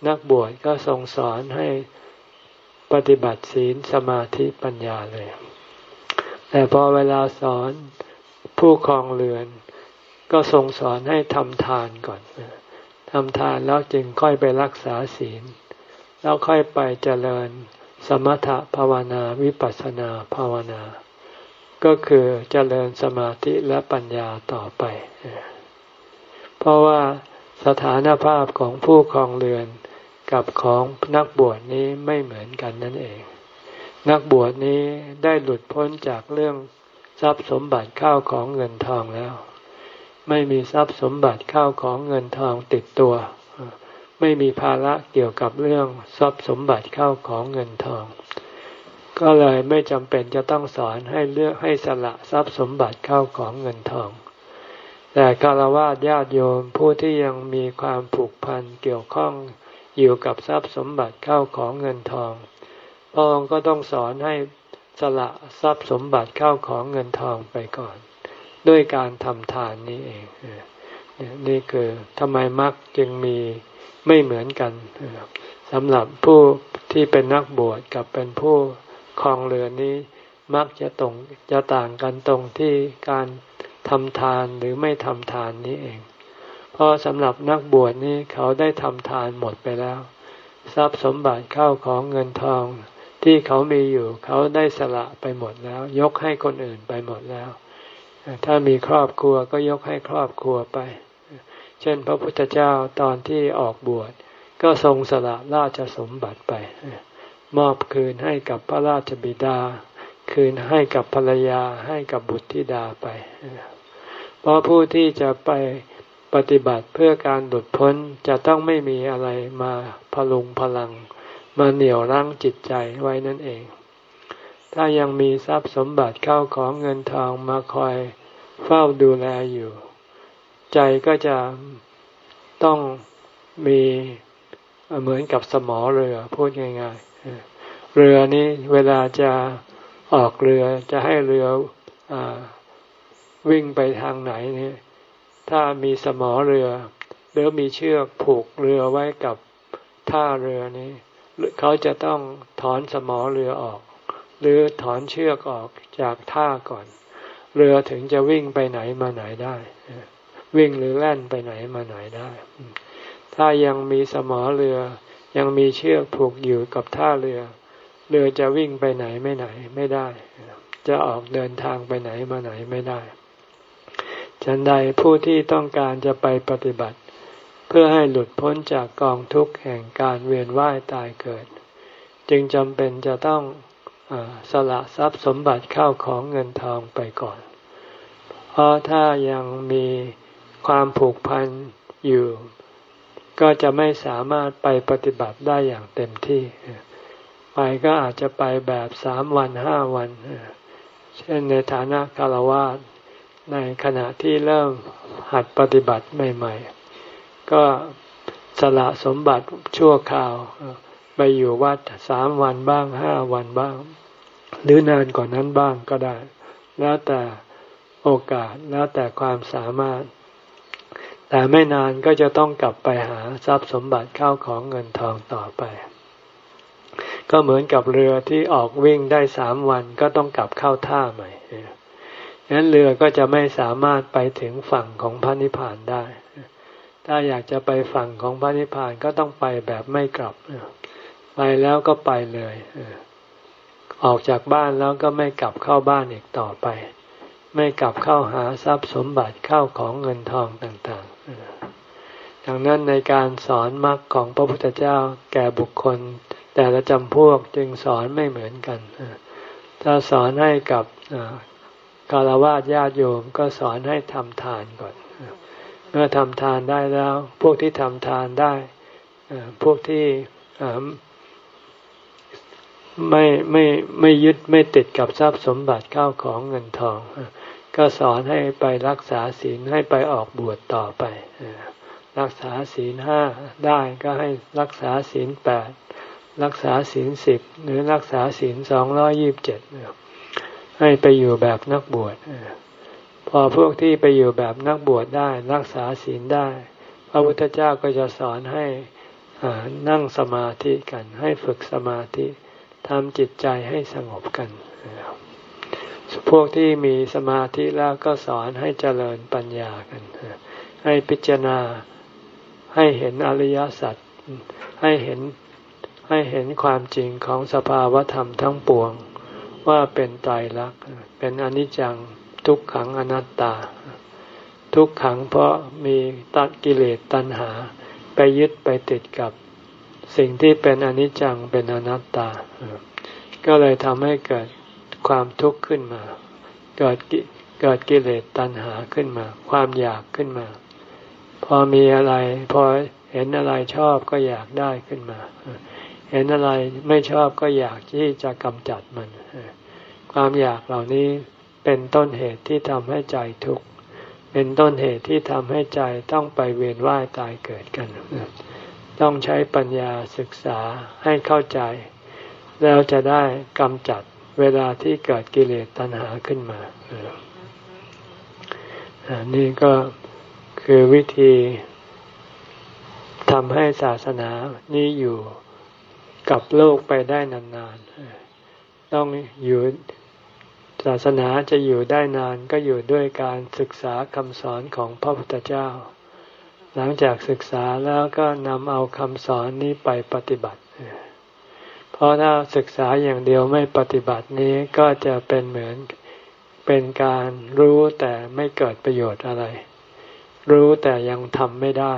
นักบวชก็ทรงสอนให้ปฏิบัติศีลสมาธิปัญญาเลย แต่พอเวลาสอนผู้ครองเรือน ก็ทรงสอนให้ทำทานก่อนทำทานแล้วจึงค่อยไปรักษาศีล แล้วค่อยไปเจริญสมถภาวนาวิปัสสนาภาวนา ก็คือเจริญสมาธิและปัญญาต่อไป เพราะว่าสถานภาพของผู้ครองเรือนกับของนักบวชนี้ไม่เหมือนกันนั่นเอง นักบวชนี้ได้หลุดพ้นจากเรื่องทรัพย์สมบัติข้าวของเงินทองแล้ว ไม่มีทรัพย์สมบัติข้าวของเงินทองติดตัว ไม่มีภาระเกี่ยวกับเรื่องทรัพย์สมบัติข้าวของเงินทอง ก็เลยไม่จำเป็นจะต้องสอนให้เลือกให้สละทรัพย์สมบัติข้าวของเงินทอง แต่คารวะญาติโยมผู้ที่ยังมีความผูกพันเกี่ยวข้องอยู่กับทรัพย์สมบัติข้าวของเงินทอง พระองค์ก็ต้องสอนให้สละทรัพย์สมบัติเข้าของเงินทองไปก่อน ด้วยการทำทานนี้เองนี่คือทำไมมรรคจึงมีไม่เหมือนกันสำหรับผู้ที่เป็นนักบวชกับเป็นผู้คลองเรือนนี้มักจะตรงจะต่างกันตรงที่การทำทานหรือไม่ทำทานนี้เอง เพราะสำหรับนักบวชนี้เขาได้ทำทานหมดไปแล้ว ทรัพย์สมบัติเข้าของเงินทอง ที่เขามีอยู่ เขาได้สละไปหมดแล้ว ยกให้คนอื่นไปหมดแล้ว ถ้ามีครอบครัวก็ยกให้ครอบครัวไป เช่น พระพุทธเจ้าตอนที่ออกบวชก็ทรงสละราชสมบัติไป มอบคืนให้กับพระราชบิดา คืนให้กับภรรยาให้กับบุตรธิดาไปเพราะผู้ที่จะไปปฏิบัติเพื่อการหลุดพ้นจะต้องไม่มีอะไรมาพลุงพลัง มาเหนี่ยวรั้งจิตใจไว้นั่นเอง ถ้ายังมีทรัพย์สมบัติเข้าของเงินทองมาคอยเฝ้าดูแลอยู่ ใจก็จะต้องมีเหมือนกับสมอเรือพูดง่ายๆ เรือนี้เวลาจะออกเรือจะให้เรืออวิ่งไปทางไหนเนี่ย ถ้ามีสมอเรือ หรือมีเชือกผูกเรือไว้กับท่าเรือนี้ เขาจะต้องถอนสมอเรือออก หรือถอนเชือกออกจากท่าก่อน เรือถึงจะวิ่งไปไหนมาไหนได้ วิ่งหรือแล่นไปไหนมาไหนได้ ถ้ายังมีสมอเรือ ยังมีเชือกผูกอยู่กับท่าเรือ เรือจะวิ่งไปไหนไม่ไหนไม่ได้ จะออกเดินทางไปไหนมาไหนไม่ได้ฉันใดผู้ที่ต้องการจะไปปฏิบัติ เพื่อให้หลุดพ้นจากกองทุกข์แห่งการเวียนว่ายตายเกิด จึงจำเป็นจะต้องอสละทรัพย์สมบัติเข้าของเงินทองไปก่อน เพราะถ้ายังมีความผูกพันอยู่ ก็จะไม่สามารถไปปฏิบัติได้อย่างเต็มที่ ไปก็อาจจะไปแบบสามวันห้าวัน เช่นในฐานะคารวะในขณะที่เริ่มหัดปฏิบัติใหม่ ๆ ก็สละสมบัติชั่วคราว ไปอยู่วัดสามวันบ้างห้าวันบ้าง หรือนานกว่านั้นบ้างก็ได้ แล้วแต่โอกาสแล้วแต่ความสามารถ แต่ไม่นานก็จะต้องกลับไปหาทรัพย์สมบัติเข้าของเงินทองต่อไป ก็เหมือนกับเรือที่ออกวิ่งได้สามวันก็ต้องกลับเข้าท่าใหม่นั้นเรือก็จะไม่สามารถไปถึงฝั่งของพระนิพพานได้ ถ้าอยากจะไปฝั่งของพระนิพพานก็ต้องไปแบบไม่กลับ ไปแล้วก็ไปเลยออกจากบ้านแล้วก็ไม่กลับเข้าบ้านอีกต่อไป ไม่กลับเข้าหาทรัพย์สมบัติเข้าของเงินทองต่างๆ ดังนั้นในการสอนมรรคของพระพุทธเจ้าแก่บุคคล แต่ละจำพวกจึงสอนไม่เหมือนกันถ้าสอนให้กับคารวะญาติโยมก็สอนให้ทำทานก่อน มื่อทำทานได้แล้ว พวกที่ทำทานได้พวกที่ไม่ไม่ไม่ยึดไม่ติดกับทรัพย์สมบัติเข้าของเงินทอง ก็สอนให้ไปรักษาศีลให้ไปออกบวชต่อไป รักษาศีลห้าได้ก็ให้รักษาศีลแปดรักษาศีลสิบหรือรักษาศีลสองร้อยี่บเจ็ดให้ไปอยู่แบบนักบวช พอพวกที่ไปอยู่แบบนักบวชได้รักษาศีลได้ พระพุทธเจ้าก็จะสอนให้นั่งสมาธิกัน ให้ฝึกสมาธิทำจิตใจให้สงบกันพวกที่มีสมาธิแล้วก็สอนให้เจริญปัญญากัน ให้พิจารณาให้เห็นอริยสัจให้เห็นให้เห็นความจริงของสภาวธรรมทั้งปวง ว่าเป็นไตรลักษณ์เป็นอนิจจัง ทุกขังอนัตตา ทุกขังเพราะมีตัดกิเลสตัณหา ไปยึดไปติดกับสิ่งที่เป็นอนิจจังเป็นอนัตตา ก็เลยทำให้เกิดความทุกข์ขึ้นมา เกิดเกิดกิเลสตัณหาขึ้นมา ความอยากขึ้นมา พอมีอะไร พอเห็นอะไรชอบก็อยากได้ขึ้นมา เห็นอะไรไม่ชอบก็อยากที่จะกำจัดมัน ความอยากเหล่านี้ เป็นต้นเหตุที่ทำให้ใจทุกข์เป็นต้นเหตุที่ทำให้ใจต้องไปเวียนว่ายตายเกิดกัน ต้องใช้ปัญญาศึกษาให้เข้าใจ แล้วจะได้กำจัดเวลาที่เกิดกิเลสตัณหาขึ้นมานี่ก็คือวิธีทำให้ศาสนานี้อยู่กับโลกไปได้นานๆ ต้องอยู่ ศาสนาจะอยู่ได้นานก็อยู่ด้วยการศึกษาคำสอนของพระพุทธเจ้า หลังจากศึกษาแล้วก็นำเอาคำสอนนี้ไปปฏิบัติ เพราะถ้าศึกษาอย่างเดียวไม่ปฏิบัตินี้ก็จะเป็นเหมือนเป็นการรู้แต่ไม่เกิดประโยชน์อะไร รู้แต่ยังทำไม่ได้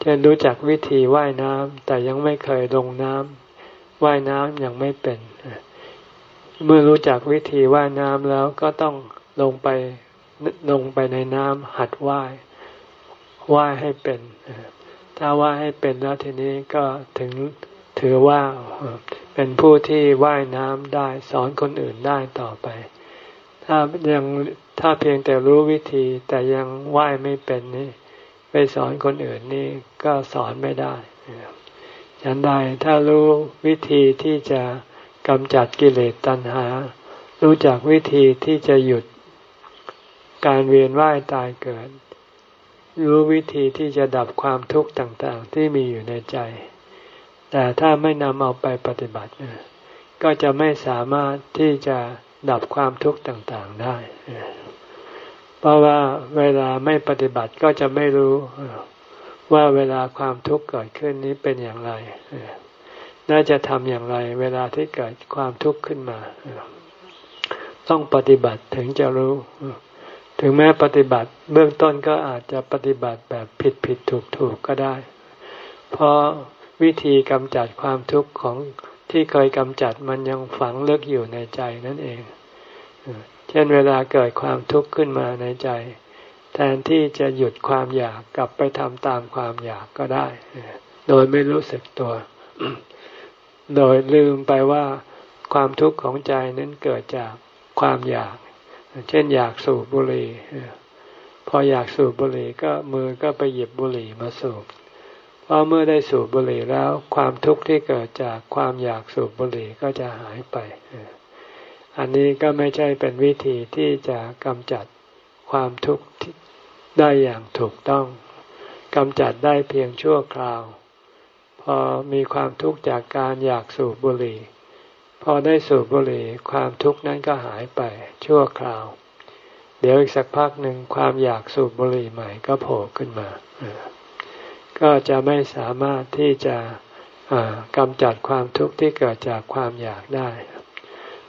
เช่นรู้จักวิธีว่ายน้ำแต่ยังไม่เคยลงน้ำว่ายน้ำยังไม่เป็น เมื่อรู้จักวิธีว่ายน้ำแล้วก็ต้องลงไปลงไปในน้ำหัดว่ายว่ายให้เป็น ถ้าว่ายให้เป็นแล้วทีนี้ก็ถึงถือว่าเป็นผู้ที่ว่ายน้ำได้สอนคนอื่นได้ต่อไป ถ้ายังถ้าเพียงแต่รู้วิธี แต่ยังว่ายไม่เป็นนี่ไปสอนคนอื่นนี่ก็สอนไม่ได้ฉันใดถ้ารู้วิธีที่จะ กำจัดกิเลสตัณหา รู้จักวิธีที่จะหยุดการเวียนว่ายตายเกิด รู้วิธีที่จะดับความทุกข์ต่างๆ ที่มีอยู่ในใจ แต่ถ้าไม่นำเอาไปปฏิบัติ ก็จะไม่สามารถที่จะดับความทุกข์ต่างๆได้ เพราะว่าเวลาไม่ปฏิบัติก็จะไม่รู้ว่าเวลาความทุกข์เกิดขึ้นนี้เป็นอย่างไร น่าจะทำอย่างไรเวลาที่เกิดความทุกข์ขึ้นมา ต้องปฏิบัติถึงจะรู้ ถึงแม้ปฏิบัติเบื้องต้นก็อาจจะปฏิบัติแบบผิดผิดถูกถูกก็ได้ เพราะวิธีกำจัดความทุกข์ของที่เคยกำจัดมันยังฝังลึกอยู่ในใจนั่นเอง เช่นเวลาเกิดความทุกข์ขึ้นมาในใจ แทนที่จะหยุดความอยากกลับไปทำตามความอยากก็ได้ โดยไม่รู้สึกตัว โดยลืมไปว่าความทุกข์ของใจนั้นเกิดจากความอยาก เช่นอยากสูบบุหรี่พออยากสูบบุหรี่ก็มือก็ไปหยิบบุหรี่มาสูบพอเมื่อได้สูบบุหรี่แล้ว ความทุกข์ที่เกิดจากความอยากสูบบุหรี่ก็จะหายไป อันนี้ก็ไม่ใช่เป็นวิธีที่จะกำจัดความทุกข์ได้อย่างถูกต้องกำจัดได้เพียงชั่วคราว พอมีความทุกข์จากการอยากสูบบุหรี่ พอได้สูบบุหรี่ความทุกข์นั้นก็หายไปชั่วคราว เดี๋ยวอีกสักพักหนึ่งความอยากสูบบุหรี่ใหม่ก็โผล่ขึ้นมา ก็จะไม่สามารถที่จะกำจัดความทุกข์ที่เกิดจากความอยากได้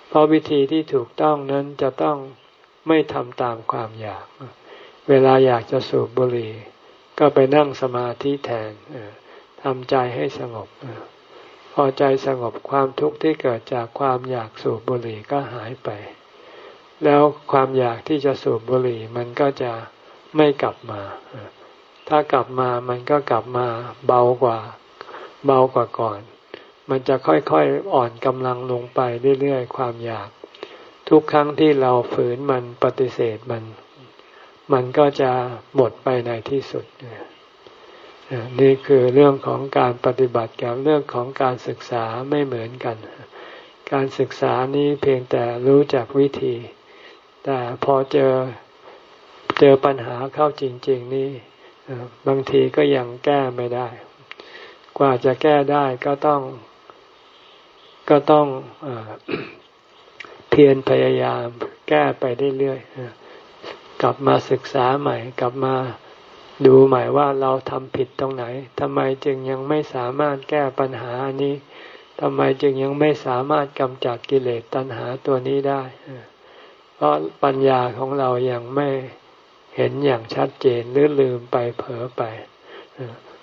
เพราะวิธีที่ถูกต้องนั้นจะต้องไม่ทำตามความอยาก เวลาอยากจะสูบบุหรี่ ก็ไปนั่งสมาธิแทน ทำใจให้สงบ พอใจสงบความทุกข์ที่เกิดจากความอยากสูบบุหรี่ก็หายไป แล้วความอยากที่จะสูบบุหรี่มันก็จะไม่กลับมา ถ้ากลับมามันก็กลับมาเบากว่าเบากว่าก่อน มันจะค่อยๆอ่อนกำลังลงไปเรื่อยๆความอยาก ทุกครั้งที่เราฝืนมันปฏิเสธมัน มันก็จะหมดไปในที่สุดนี่ นี่คือเรื่องของการปฏิบัติกับเรื่องของการศึกษาไม่เหมือนกัน การศึกษานี้เพียงแต่รู้จักวิธี แต่พอเจอเจอปัญหาเข้าจริง ๆ นี่บางทีก็ยังแก้ไม่ได้ กว่าจะแก้ได้ก็ต้อง ก็ต้องอเพียรพยายามแก้ไปเรื่อยๆกลับมาศึกษาใหม่ กลับมา ดูใหม่ว่าเราทำผิดตรงไหนทำไมจึงยังไม่สามารถแก้ปัญหานี้ทำไมจึงยังไม่สามารถกำจัดกิเลสตัณหาตัวนี้ได้ เพราะปัญญาของเรายังไม่เห็นอย่างชัดเจนหรือลืมไปเผลอไป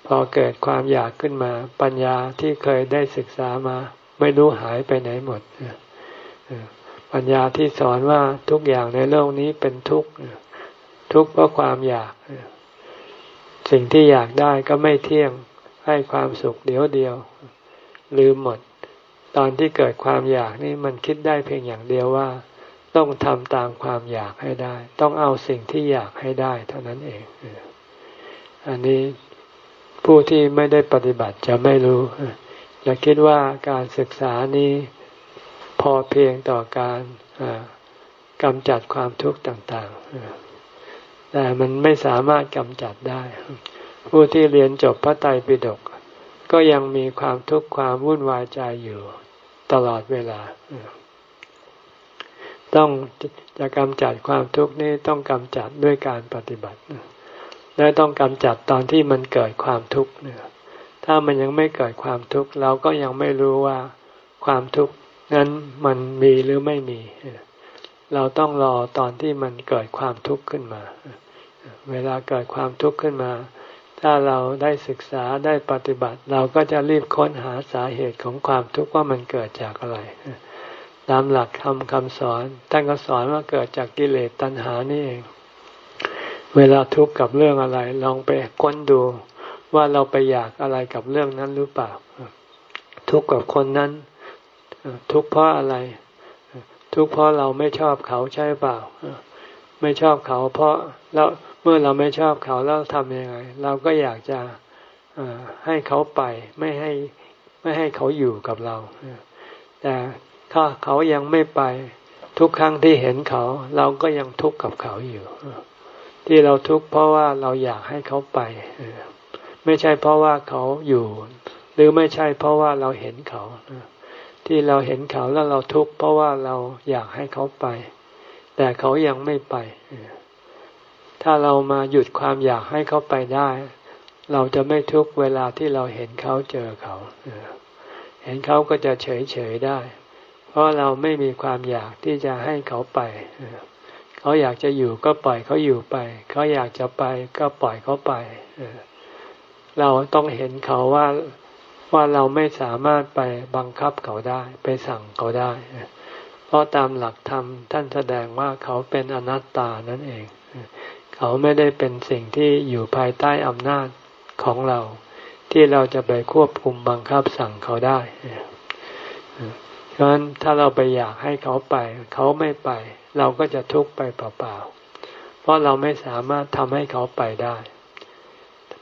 พอเกิดความอยากขึ้นมา ปัญญาที่เคยได้ศึกษามา ไม่รู้หายไปไหนหมด ปัญญาที่สอนว่าทุกอย่างในโลกนี้เป็นทุกข์ทุกข์เพราะความอยาก สิ่งที่อยากได้ก็ไม่เที่ยงให้ความสุขเดียวเดียว ลืมหมด ตอนที่เกิดความอยากนี่มันคิดได้เพียงอย่างเดียวว่า ต้องทำตามความอยากให้ได้ ต้องเอาสิ่งที่อยากให้ได้ เท่านั้นเอง อันนี้ผู้ที่ไม่ได้ปฏิบัติจะไม่รู้จะคิดว่าการศึกษานี้พอเพียงต่อการกำจัดความทุกข์ต่าง ๆ แต่มันไม่สามารถกำจัดได้ ผู้ที่เรียนจบพระไตรปิฎกก็ยังมีความทุกข์ความวุ่นวายใจอยู่ตลอดเวลา ต้องจะกำจัดความทุกข์นี้ต้องกำจัดด้วยการปฏิบัติและต้องกำจัดตอนที่มันเกิดความทุกข์เนี่ยถ้ามันยังไม่เกิดความทุกข์เราก็ยังไม่รู้ว่าความทุกข์นั้นมันมีหรือไม่มี เราต้องรอตอนที่มันเกิดความทุกข์ขึ้นมา เวลาเกิดความทุกข์ขึ้นมา ถ้าเราได้ศึกษาได้ปฏิบัติ เราก็จะรีบค้นหาสาเหตุของความทุกข์ว่ามันเกิดจากอะไร ตามหลักคำคำสอนท่านก็สอนว่าเกิดจากกิเลสตัณหานี่เอง เวลาทุกข์กับเรื่องอะไร ลองไปค้นดูว่าเราไปอยากอะไรกับเรื่องนั้นหรือเปล่า ทุกข์กับคนนั้น ทุกข์เพราะอะไร ทุกข์เพราะเราไม่ชอบเขาใช่เปล่า ไม่ชอบเขาเพราะแล้ว เมื่อเราไม่ชอบเขาแล้วทำยังไง เราก็อยากจะให้เขาไปไม่ให้ไม่ให้เขาอยู่กับเรา แต่ถ้าเขายังไม่ไปทุกครั้งที่เห็นเขา เราก็ยังทุกข์กับเขาอยู่ที่เราทุกข์เพราะว่าเราอยากให้เขาไปไม่ใช่เพราะว่าเขาอยู่ หรือไม่ใช่เพราะว่าเราเห็นเขาที่เราเห็นเขาแล้วเราทุกข์เพราะว่าเราอยากให้เขาไป แต่เขายังไม่ไป ถ้าเรามาหยุดความอยากให้เขาไปได้ เราจะไม่ทุกเวลาที่เราเห็นเขาเจอเขา เห็นเขาก็จะเฉยเฉยได้ เพราะเราไม่มีความอยากที่จะให้เขาไป เขาอยากจะอยู่ก็ปล่อยเขาอยู่ไป เขาอยากจะไปก็ปล่อยเขาไป เราต้องเห็นเขาว่าว่าเราไม่สามารถไปบังคับเขาได้ ไปสั่งเขาได้ เพราะตามหลักธรรมท่านแสดงว่าเขาเป็นอนัตตานั่นเอง เขาไม่ได้เป็นสิ่งที่อยู่ภายใต้อำนาจของเรา ที่เราจะไปควบคุมบังคับสั่งเขาได้เพราะฉะนั้นถ้าเราไปอยากให้เขาไป เขาไม่ไป เราก็จะทุกข์ไปเปล่าๆ เพราะเราไม่สามารถทำให้เขาไปได้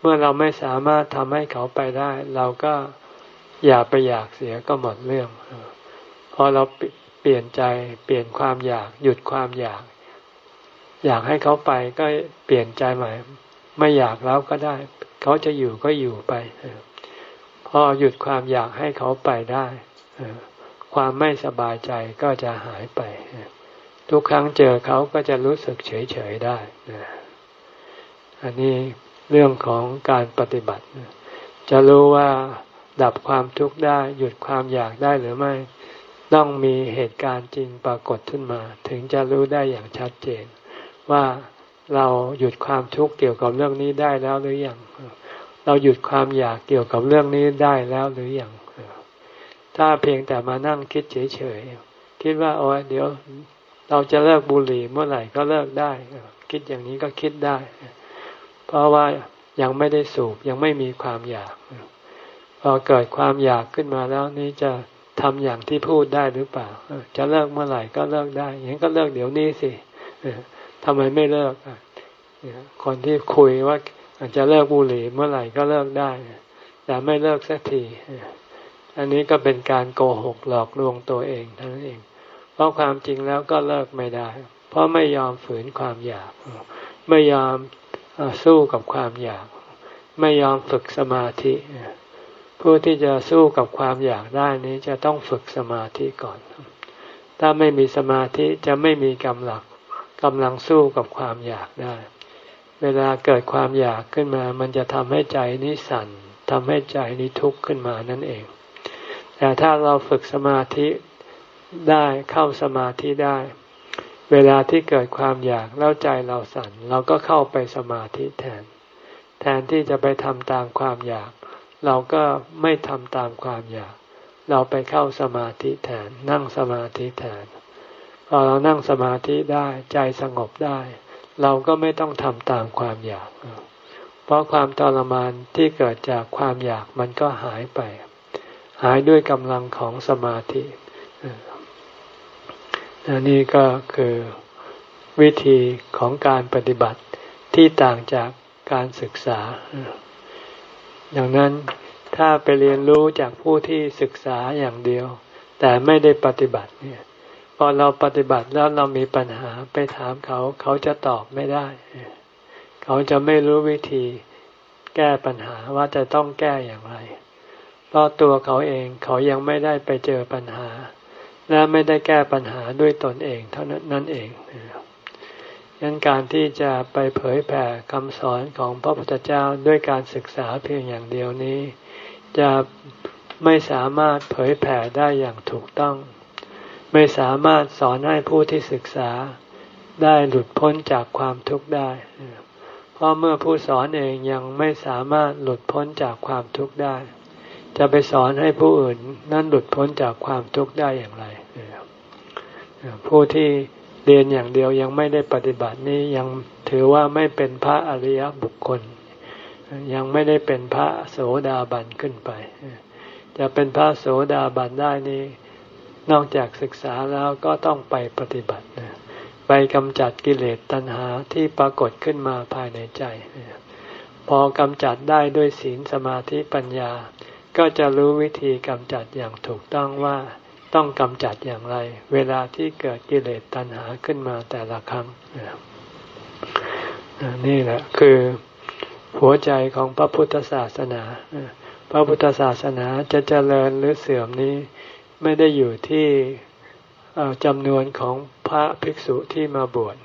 เมื่อเราไม่สามารถทำให้เขาไปได้ เราก็อย่าไปอยากเสียก็หมดเรื่องพอเราเปลี่ยนใจเปลี่ยนความอยาก หยุดความอยาก อยากให้เขาไปก็เปลี่ยนใจใหม่ ไม่อยากแล้วก็ได้ เขาจะอยู่ก็อยู่ไปพอหยุดความอยากให้เขาไปได้ความไม่สบายใจก็จะหายไป ทุกครั้งเจอเขาก็จะรู้สึกเฉยๆได้อันนี้เรื่องของการปฏิบัติ จะรู้ว่าดับความทุกข์ได้หยุดความอยากได้หรือไม่ ต้องมีเหตุการณ์จริงปรากฏขึ้นมา ถึงจะรู้ได้อย่างชัดเจน ว่าเราหยุดความทุกข์เกี่ยวกับเรื่องนี้ได้แล้วหรือยังเราหยุดความอยากเกี่ยวกับเรื่องนี้ได้แล้วหรือยังถ้าเพียงแต่มานั่งคิดเฉยๆคิดว่าโอ้ยเดี๋ยว เราจะเลิกบุหรี่เมื่อไหร่ก็เลิกได้ คิดอย่างนี้ก็คิดได้ เพราะว่ายังไม่ได้สูบยังไม่มีความอยาก พอเกิดความอยากขึ้นมาแล้วนี่จะทำอย่างที่พูดได้หรือเปล่า จะเลิกเมื่อไหร่ก็เลิกได้อย่างนี้ก็เลิกเดี๋ยวนี้สิ ทำไมไม่เลิกคนที่คุยว่าอาจะเลิกบุหรี่เมื่อไหร่ก็เลิกได้ แต่ไม่เลิกสักทีอันนี้ก็เป็นการโกหกหลอกลวงตัวเองเท่านั้นเอง เพราะความจริงแล้วก็เลิกไม่ได้ เพราะไม่ยอมฝืนความอยาก ไม่ยอมสู้กับความอยาก ไม่ยอมฝึกสมาธิ ผู้ที่จะสู้กับความอยากได้นี้จะต้องฝึกสมาธิก่อน ถ้าไม่มีสมาธิจะไม่มีกำลัง กำลังสู้กับความอยากได้ เวลาเกิดความอยากขึ้นมา มันจะทำให้ใจนี้สั่นทำให้ใจนี้ทุกข์ขึ้นมานั่นเอง แต่ถ้าเราฝึกสมาธิได้เข้าสมาธิได้ เวลาที่เกิดความอยากแล้วใจเราสั่นเราก็เข้าไปสมาธิแทน แทนที่จะไปทำตามความอยาก เราก็ไม่ทำตามความอยาก เราไปเข้าสมาธิแทนนั่งสมาธิแทน อเรานั่งสมาธิได้ใจสงบได้ เราก็ไม่ต้องทำตามความอยาก เพราะความทรมานที่เกิดจากความอยากมันก็หายไป หายด้วยกำลังของสมาธินี่ก็คือวิธีของการปฏิบัติที่ต่างจากการศึกษา ดังนั้นถ้าไปเรียนรู้จากผู้ที่ศึกษาอย่างเดียว แต่ไม่ได้ปฏิบัติเนี่ย อเราปฏิบัติแล้วเรามีปัญหาไปถามเขา เขาจะตอบไม่ได้ เขาจะไม่รู้วิธีแก้ปัญหาว่าจะต้องแก้อย่างไร เพราะตัวเขาเองเขายังไม่ได้ไปเจอปัญหา และไม่ได้แก้ปัญหาด้วยตนเองเท่านั้นนั่นเองยันการที่จะไปเผยแผ่คำสอนของพระพุทธเจ้าด้วยการศึกษาเพียงอย่างเดียวนี้ จะไม่สามารถเผยแผ่ได้อย่างถูกต้อง ไม่สามารถสอนให้ผู้ที่ศึกษาได้หลุดพ้นจากความทุกข์ได้ เพราะเมื่อผู้สอนเองยังไม่สามารถหลุดพ้นจากความทุกข์ได้ จะไปสอนให้ผู้อื่นนั้นหลุดพ้นจากความทุกข์ได้อย่างไร ผู้ที่เรียนอย่างเดียวยังไม่ได้ปฏิบัตินี้ยังถือว่าไม่เป็นพระอริยบุคคล ยังไม่ได้เป็นพระโสดาบันขึ้นไป จะเป็นพระโสดาบันได้นี้ นอกจากศึกษาแล้วก็ต้องไปปฏิบัติไปกำจัดกิเลสตัณหาที่ปรากฏขึ้นมาภายในใจ พอกำจัดได้ด้วยศีลสมาธิปัญญา ก็จะรู้วิธีกำจัดอย่างถูกต้องว่าต้องกำจัดอย่างไร เวลาที่เกิดกิเลสตัณหาขึ้นมาแต่ละครั้งนี่แหละคือหัวใจของพระพุทธศาสนา พระพุทธศาสนาจะเจริญหรือเสื่อมนี้ ไม่ได้อยู่ที่จำนวนของพระภิกษุที่มาบวช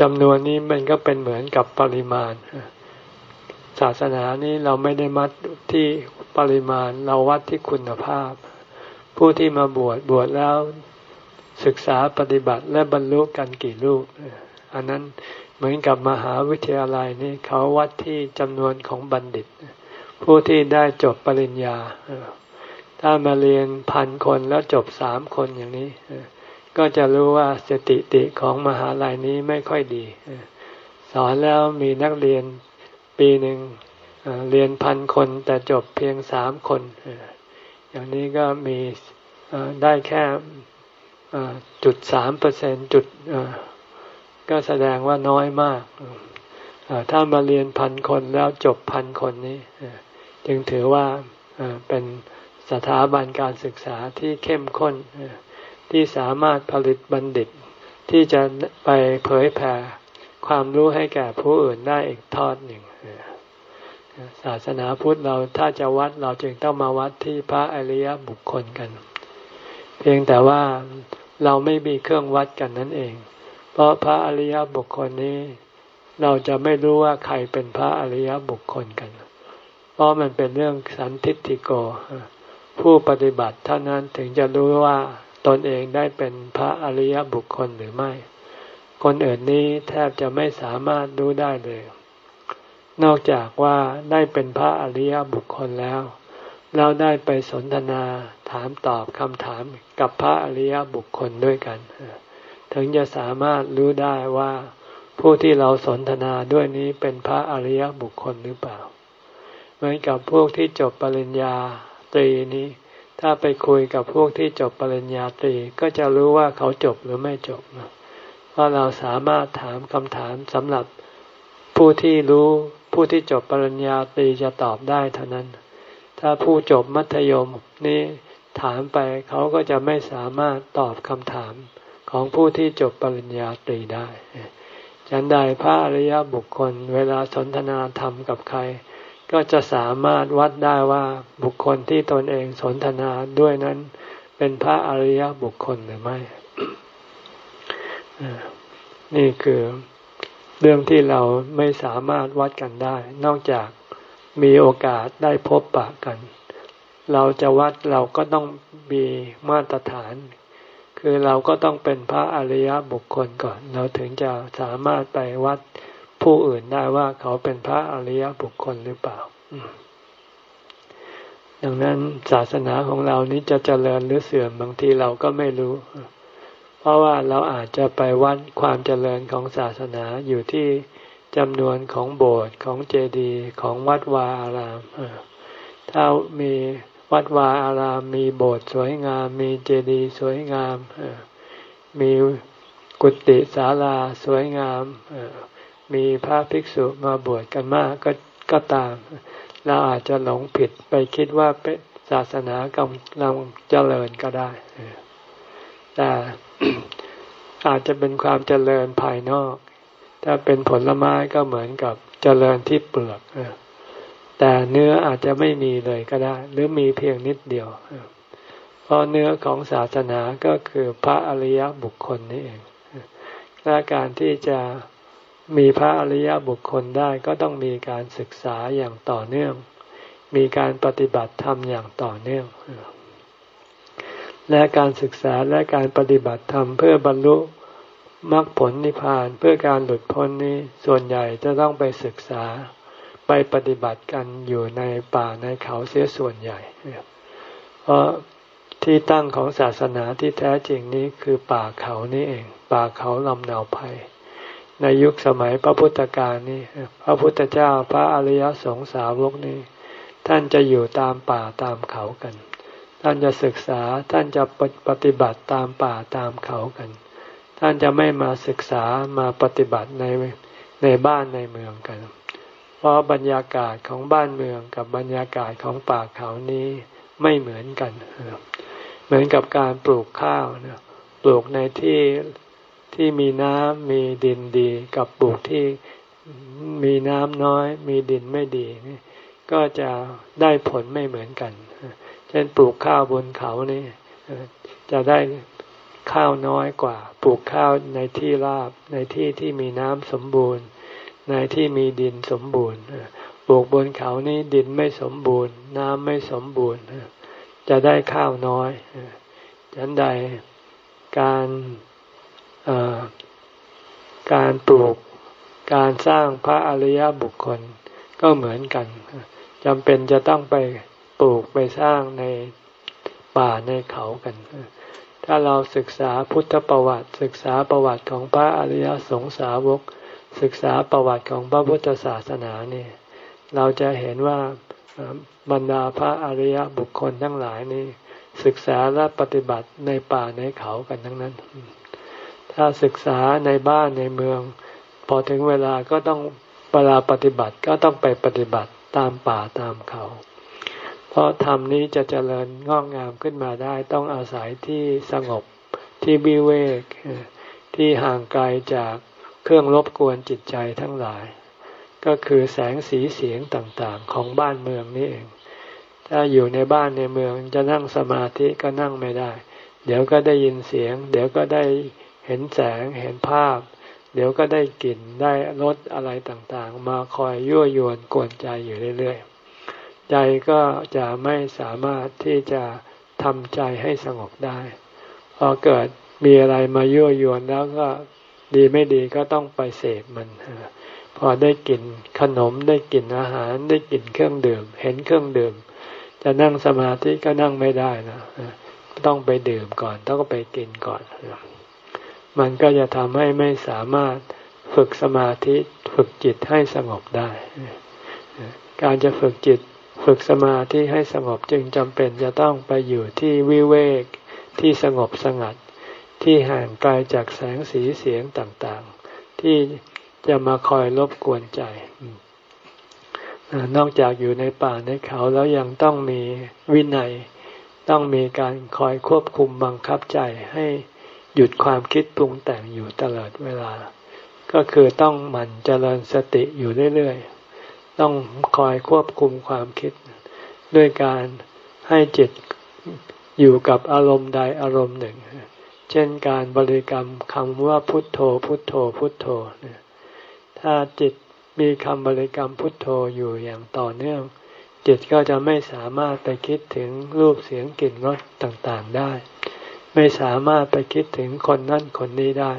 จำนวนนี้มันก็เป็นเหมือนกับปริมาณ ศาสนานี้เราไม่ได้มัดที่ปริมาณเราวัดที่คุณภาพ ผู้ที่มาบวชบวชแล้วศึกษาปฏิบัติและบรรลุกันกี่ลูกอันนั้นเหมือนกับมหาวิทยาลัยนี่เขาวัดที่จำนวนของบัณฑิต ผู้ที่ได้จบปริญญา ถ้ามาเรียนพันคนแล้วจบสามคนอย่างนี้ ก็จะรู้ว่าสติติของมหาลัยนี้ไม่ค่อยดี สอนแล้วมีนักเรียนปีหนึ่งเรียนพันคนแต่จบเพียงสามคน อย่างนี้ก็มีได้แค่จุดสามเปอร์เซ็นจุดก็แสดงว่าน้อยมาก ถ้ามาเรียนพันคนแล้วจบพันคนนี้ จึงถือว่าเป็นสถาบันการศึกษาที่เข้มข้นที่สามารถผลิตบัณฑิต ที่จะไปเผยแผ่ความรู้ให้แก่ผู้อื่นได้อีกทอดหนึ่งศาสนาพุทธเราถ้าจะวัดเราจึงต้องมาวัดที่พระอริยบุคคลกัน เพียงแต่ว่าเราไม่มีเครื่องวัดกันนั่นเอง เพราะพระอริยบุคคลนี้ เราจะไม่รู้ว่าใครเป็นพระอริยบุคคลกันเราะมันเป็นเรื่องสันทิฏฐิโก ผู้ปฏิบัติเท่านั้นถึงจะรู้ว่าตนเองได้เป็นพระอริยบุคคลหรือไม่ คนอื่นนี้แทบจะไม่สามารถรู้ได้เลย นอกจากว่าได้เป็นพระอริยบุคคลแล้ว เราได้ไปสนทนาถามตอบคำถามกับพระอริยบุคคลด้วยกัน ถึงจะสามารถรู้ได้ว่าผู้ที่เราสนทนาด้วยนี้เป็นพระอริยบุคคลหรือเปล่า เหมือนกับพวกที่จบปริญญาตรีนี้ ถ้าไปคุยกับพวกที่จบปริญญาตรีก็จะรู้ว่าเขาจบหรือไม่จบเพราะเราสามารถถามคำถามสำหรับผู้ที่รู้ผู้ที่จบปริญญาตรีจะตอบได้เท่านั้น ถ้าผู้จบมัธยมนี้ถามไปเขาก็จะไม่สามารถตอบคำถามของผู้ที่จบปริญญาตรีได้ ฉันใดพระอริยบุคคล เวลาสนทนาธรรมกับใคร ก็จะสามารถวัดได้ว่าบุคคลที่ตนเองสนทนาด้วยนั้น เป็นพระอริยบุคคลหรือไม่ นี่คือเรื่องที่เราไม่สามารถวัดกันได้ นอกจากมีโอกาสได้พบปะกัน เราจะวัดเราก็ต้องมีมาตรฐาน คือเราก็ต้องเป็นพระอริยบุคคลก่อน เราถึงจะสามารถไปวัด ผู้อื่นได้ว่าเขาเป็นพระอริยบุคคลหรือเปล่า ดังนั้นศาสนาของเรานี้จะเจริญหรือเสื่อมบางทีเราก็ไม่รู้ เพราะว่าเราอาจจะไปวัดความเจริญของศาสนาอยู่ที่จำนวนของโบสถ์ของเจดีย์ของวัดวาอาราม ถ้ามีวัดวาอารามมีโบสถ์สวยงาม มีเจดีย์สวยงาม มีกุฏิศาลาสวยงาม มีพระภิกษุมาบวชกันมากก็ก็ตาม เราอาจจะหลงผิดไปคิดว่าเป็นศาสนากำลังเจริญก็ได้แต่อาจจะเป็นความเจริญภายนอก ถ้าเป็นผลไม้ก็เหมือนกับเจริญที่เปลือกแต่เนื้ออาจจะไม่มีเลยก็ได้ หรือมีเพียงนิดเดียวเพราะเนื้อของศาสนาก็คือพระอริยบุคคลนี่เองและการที่จะ มีพระอริยบุคคลได้ก็ต้องมีการศึกษาอย่างต่อเนื่อง มีการปฏิบัติธรรมอย่างต่อเนื่อง และการศึกษาและการปฏิบัติธรรมเพื่อบรรลุมรรคผลนิพพานเพื่อการหลุดพ้นนี้ส่วนใหญ่จะต้องไปศึกษาไปปฏิบัติกันอยู่ในป่าในเขาเสียส่วนใหญ่ เพราะที่ตั้งของศาสนาที่แท้จริงนี้คือป่าเขานี่เอง ป่าเขาลำนาวไผ่ ในยุคสมัยพระพุทธกาลนี่พระพุทธเจ้าพระอริยสงสาวกนี้ท่านจะอยู่ตามป่าตามเขากัน ท่านจะศึกษาท่านจะปฏิบัติตามป่าตามเขากัน ท่านจะไม่มาศึกษามาปฏิบัติในในบ้านในเมืองกัน เพราะบรรยากาศของบ้านเมืองกับบรรยากาศของป่าเขานี้ไม่เหมือนกัน เหมือนกับการปลูกข้าวนะปลูกในที่ ที่มีน้ำมีดินดีกับปลูกที่มีน้ำน้อย มีดินไม่ดีนี่ก็จะได้ผลไม่เหมือนกัน เช่นปลูกข้าวบนเขานี่จะได้ข้าวน้อยกว่า ปลูกข้าวในที่ราบ ในที่ที่มีน้ำสมบูรณ์ ในที่มีดินสมบูรณ์ปลูกบนเขานี้ดินไม่สมบูรณ์ น้ำไม่สมบูรณ์ จะได้ข้าวน้อยฉันใดการ การปลูกการสร้างพระอริยบุคคลก็เหมือนกันจำเป็นจะต้องไปปลูกไปสร้างในป่าในเขากัน ถ้าเราศึกษาพุทธประวัติ ศึกษาประวัติของพระอริยสงสาวก ศึกษาประวัติของพระพุทธศาสนาเนี่ยเราจะเห็นว่าบรรดาพระอริยบุคคลทั้งหลายนี่ศึกษาและปฏิบัติในป่าในเขากันทั้งนั้น ถ้าศึกษาในบ้านในเมือง พอถึงเวลาก็ต้องเวลาปฏิบัติก็ต้องไปปฏิบัติตามป่าตามเขา เพราะธรรมนี้จะเจริญงอกงามขึ้นมาได้ ต้องอาศัยที่สงบที่บิเวกที่ห่างไกลจากเครื่องรบกวนจิตใจทั้งหลาย ก็คือแสงสีเสียงต่างๆ ของบ้านเมืองนี่เอง ถ้าอยู่ในบ้านในเมืองจะนั่งสมาธิก็นั่งไม่ได้ เดี๋ยวก็ได้ยินเสียง เดี๋ยวก็ได้ เห็นแสงเห็นภาพ เดี๋ยวก็ได้กลิ่นได้รสอะไรต่างๆ มาคอยยั่วยวนกวนใจอยู่เรื่อยๆ ใจก็จะไม่สามารถที่จะทำใจให้สงบได้ พอเกิดมีอะไรมายั่วยวนแล้วก็ดีไม่ดีก็ต้องไปเสพมัน พอได้กลิ่นขนมได้กลิ่นอาหารได้กลิ่นเครื่องดื่ม เห็นเครื่องดื่ม จะนั่งสมาธิก็นั่งไม่ได้นะต้องไปดื่มก่อน ต้องไปกินก่อน มันก็จะทำให้ไม่สามารถฝึกสมาธิฝึกจิตให้สงบได้ การจะฝึกจิตฝึกสมาธิให้สงบจึงจำเป็นจะต้องไปอยู่ที่วิเวกที่สงบสงัด ที่ห่างไกลจากแสงสีเสียงต่างๆ ที่จะมาคอยรบกวนใจ นอกจากอยู่ในป่าในเขาแล้วยังต้องมีวินัย ต้องมีการคอยควบคุมบังคับใจให้ หยุดความคิดปรุงแต่งอยู่ตลอดเวลา ก็คือต้องหมั่นเจริญสติอยู่เรื่อยๆ ต้องคอยควบคุมความคิด ด้วยการให้จิตอยู่กับอารมณ์ใดอารมณ์หนึ่ง เช่นการบริกรรมคำว่าพุทโธ พุทโธ พุทโธ ถ้าจิตมีคำบริกรรมพุทโธอยู่อย่างต่อเนื่อง จิตก็จะไม่สามารถไปคิดถึงรูปเสียงกลิ่นรสต่างๆได้ ไม่สามารถไปคิดถึงคนนั่นคนนี้ได้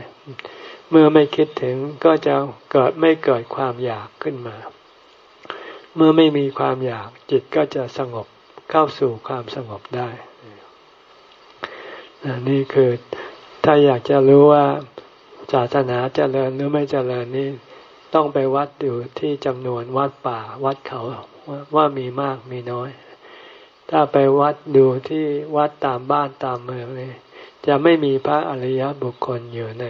เมื่อไม่คิดถึงก็จะเกิดไม่เกิดความอยากขึ้นมา เมื่อไม่มีความอยากจิตก็จะสงบเข้าสู่ความสงบได้นี่คือถ้าอยากจะรู้ว่าศาสนาเจริญหรือไม่เจริญนี่ต้องไปวัดอยู่ที่จำนวนวัดป่าวัดเขาว่ามีมากมีน้อย ถ้าไปวัดดูที่วัดตามบ้านตามเมืองนี่จะไม่มีพระอริยบุคคลอยู่ใน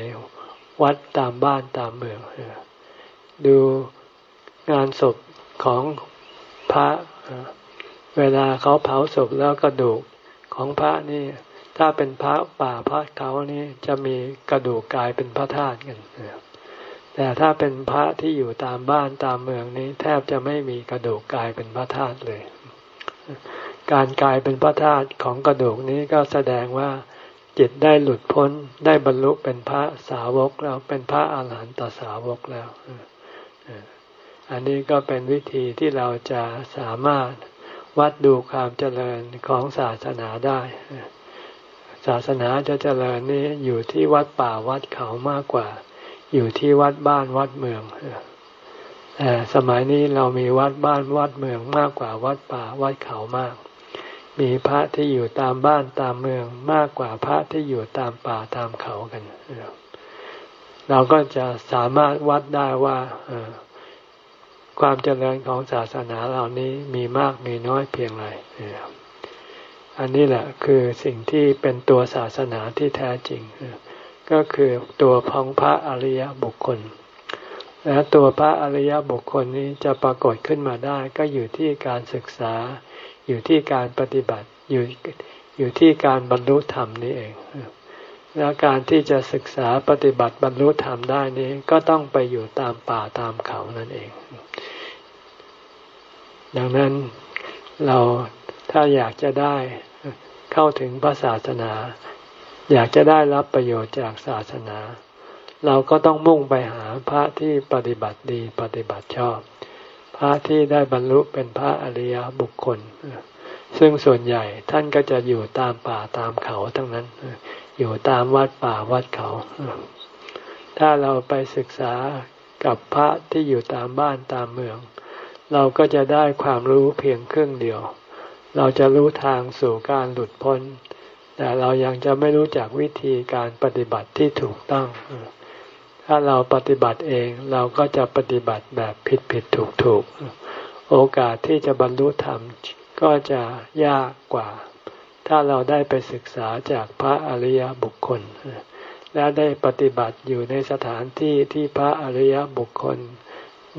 วัดตามบ้านตามเมืองดูงานศพของพระเวลาเขาเผาศพแล้วกระดูกของพระนี่ ถ้าเป็นพระป่าพระเขานี่จะมีกระดูกกลายเป็นพระธาตุกันแต่ถ้าเป็นพระที่อยู่ตามบ้านตามเมืองนี้ แทบจะไม่มีกระดูกกลายเป็นพระธาตุเลย การกลายเป็นพระธาตุของกระดูกนี้ก็แสดงว่าจิตได้หลุดพ้นได้บรรลุเป็นพระสาวกแล้วเป็นพระอาหารหันตสาวกแล้ว อันนี้ก็เป็นวิธีที่เราจะสามารถวัดดูความเจริญของศาสนาได้ ศาสนาจะเจริญนี้อยู่ที่วัดป่าวัดเขามากกว่า อยู่ที่วัดบ้านวัดเมืองแต่สมัยนี้เรามีวัดบ้านวัดเมืองมากกว่าวัดป่าวัดเขามาก มีพระที่อยู่ตามบ้านตามเมืองมากกว่าพระที่อยู่ตามป่าตามเขากัน เราก็จะสามารถวัดได้ว่าความเจริญของศาสนาเหล่านี้มีมากมีน้อยเพียงไรอันนี้แหละคือสิ่งที่เป็นตัวศาสนาที่แท้จริง ก็คือตัวพองพระอริยบุคคล และตัวพระอริยบุคคลนี้จะปรากฏขึ้นมาได้ก็อยู่ที่การศึกษา อยู่ที่การปฏิบัติอยู่อยู่ที่การบรรลุธรรมนี่เอง และการที่จะศึกษาปฏิบัติบรรลุธรรมได้นี้ก็ต้องไปอยู่ตามป่าตามเขานั่นเอง ดังนั้นเราถ้าอยากจะได้เข้าถึงพระศาสนา อยากจะได้รับประโยชน์จากศาสนา เราก็ต้องมุ่งไปหาพระที่ปฏิบัติดีปฏิบัติชอบ ระที่ได้บรรลุเป็นพระอริยบุคคล ซึ่งส่วนใหญ่ท่านก็จะอยู่ตามป่าตามเขาทั้งนั้น อยู่ตามวัดป่าวัดเขา ถ้าเราไปศึกษากับพระที่อยู่ตามบ้านตามเมือง เราก็จะได้ความรู้เพียงครึ่งเดียว เราจะรู้ทางสู่การหลุดพ้น แต่เรายังจะไม่รู้จักวิธีการปฏิบัติที่ถูกต้อง ถ้าเราปฏิบัติเองเราก็จะปฏิบัติแบบผิดผิดถูกถูกโอกาสที่จะบรรลุธรรมก็จะยากกว่า ถ้าเราได้ไปศึกษาจากพระอริยบุคคล และได้ปฏิบัติอยู่ในสถานที่ที่พระอริยบุคคล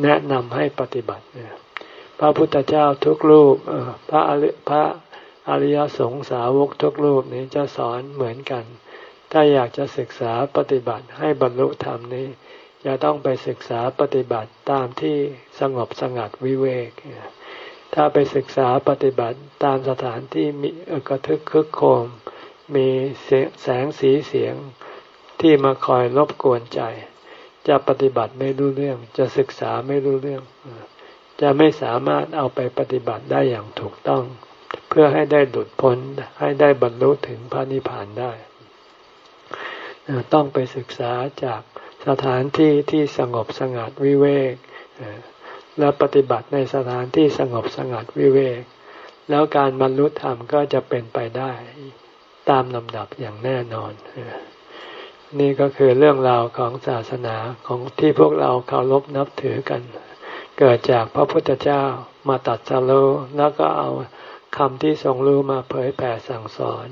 แนะนำให้ปฏิบัติพระพุทธเจ้าทุกรูปพระอริพระอริยสงสาวกทุกรูปนี้จะสอนเหมือนกัน ถ้าอยากจะศึกษาปฏิบัติให้บรรลุธรรมนี้ จะต้องไปศึกษาปฏิบัติตามที่สงบสงัดวิเวก ถ้าไปศึกษาปฏิบัติตามสถานที่มีกระทึกคึกโคม มีแสงสีเสียงที่มาคอยรบกวนใจ จะปฏิบัติไม่รู้เรื่อง จะศึกษาไม่รู้เรื่อง จะไม่สามารถเอาไปปฏิบัติได้อย่างถูกต้อง เพื่อให้ได้หลุดพ้นให้ได้บรรลุถึงพระนิพพานได้ ต้องไปศึกษาจากสถานที่ที่สงบสงัดวิเวกและปฏิบัติในสถานที่สงบสงัดวิเวก แล้วการบรรลุธรรมก็จะเป็นไปได้ตามลำดับอย่างแน่นอน นี่ก็คือเรื่องราวของศาสนาของที่พวกเราเคารพนับถือกัน เกิดจากพระพุทธเจ้ามาตัดสโลแล้วก็เอาคำที่ทรงรู้มาเผยแผ่สั่งสอน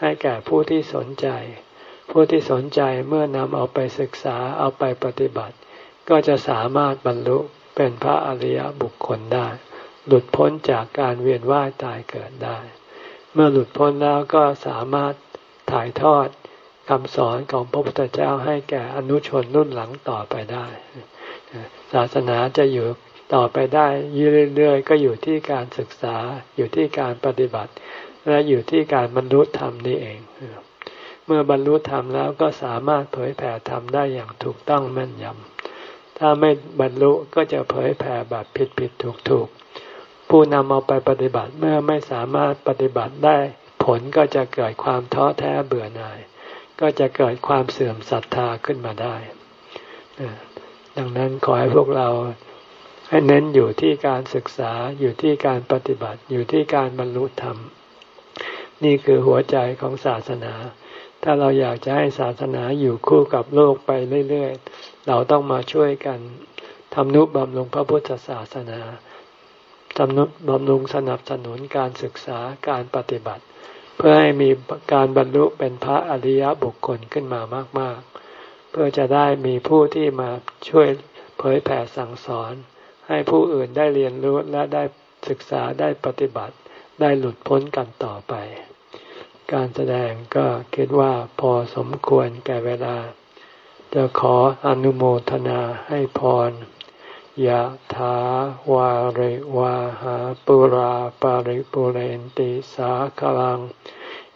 ให้แก่ผู้ที่สนใจ ผู้ที่สนใจเมื่อนำเอาไปศึกษาเอาไปปฏิบัติ ก็จะสามารถบรรลุเป็นพระอริยบุคคลได้ หลุดพ้นจากการเวียนว่ายตายเกิดได้ เมื่อหลุดพ้นแล้วก็สามารถถ่ายทอดคำสอนของพระพุทธเจ้าให้แก่อนุชนรุ่นหลังต่อไปได้ ศาสนาจะอยู่ต่อไปได้ยเรื่อยๆก็อยู่ที่การศึกษาอยู่ที่การปฏิบัติ และอยู่ที่การบรรลุธรรมนี่เอง มื่อบรรลุธรรมแล้วก็สามารถเผยแผ่ธรรมได้อย่างถูกต้องแม่นยำถ้าไม่บรรลุก็จะเผยแผ่แบบผิดผิดถูกถูกผู้นำเอาไปปฏิบัติเมื่อไม่สามารถปฏิบัติได้ ผลก็จะเกิดความท้อแท้เบื่อหน่าย ก็จะเกิดความเสื่อมศรัทธาขึ้นมาได้ ดังนั้นขอให้พวกเราให้เน้นอยู่ที่การศึกษาอยู่ที่การปฏิบัติอยู่ที่การบรรลุธรรม นี่คือหัวใจของศาสนา ถ้าเราอยากจะให้ศาสนาอยู่คู่กับโลกไปเรื่อยๆ เราต้องมาช่วยกันทำนุบำรุงพระพุทธศาสนาทำนุบำรุงสนับสนุนการศึกษาการปฏิบัติ เพื่อให้มีการบรรลุเป็นพระอริยบุคคลขึ้นมามาก ๆ เพื่อจะได้มีผู้ที่มาช่วยเผยแผ่สั่งสอน ให้ผู้อื่นได้เรียนรู้และได้ศึกษาได้ปฏิบัติ ได้หลุดพ้นกันต่อไป การแสดงก็คิดว่าพอสมควรแก่เวลา จะขออนุโมทนาให้พรยะถาวาริวาหาปุราปาริปุเรนติสาคลัง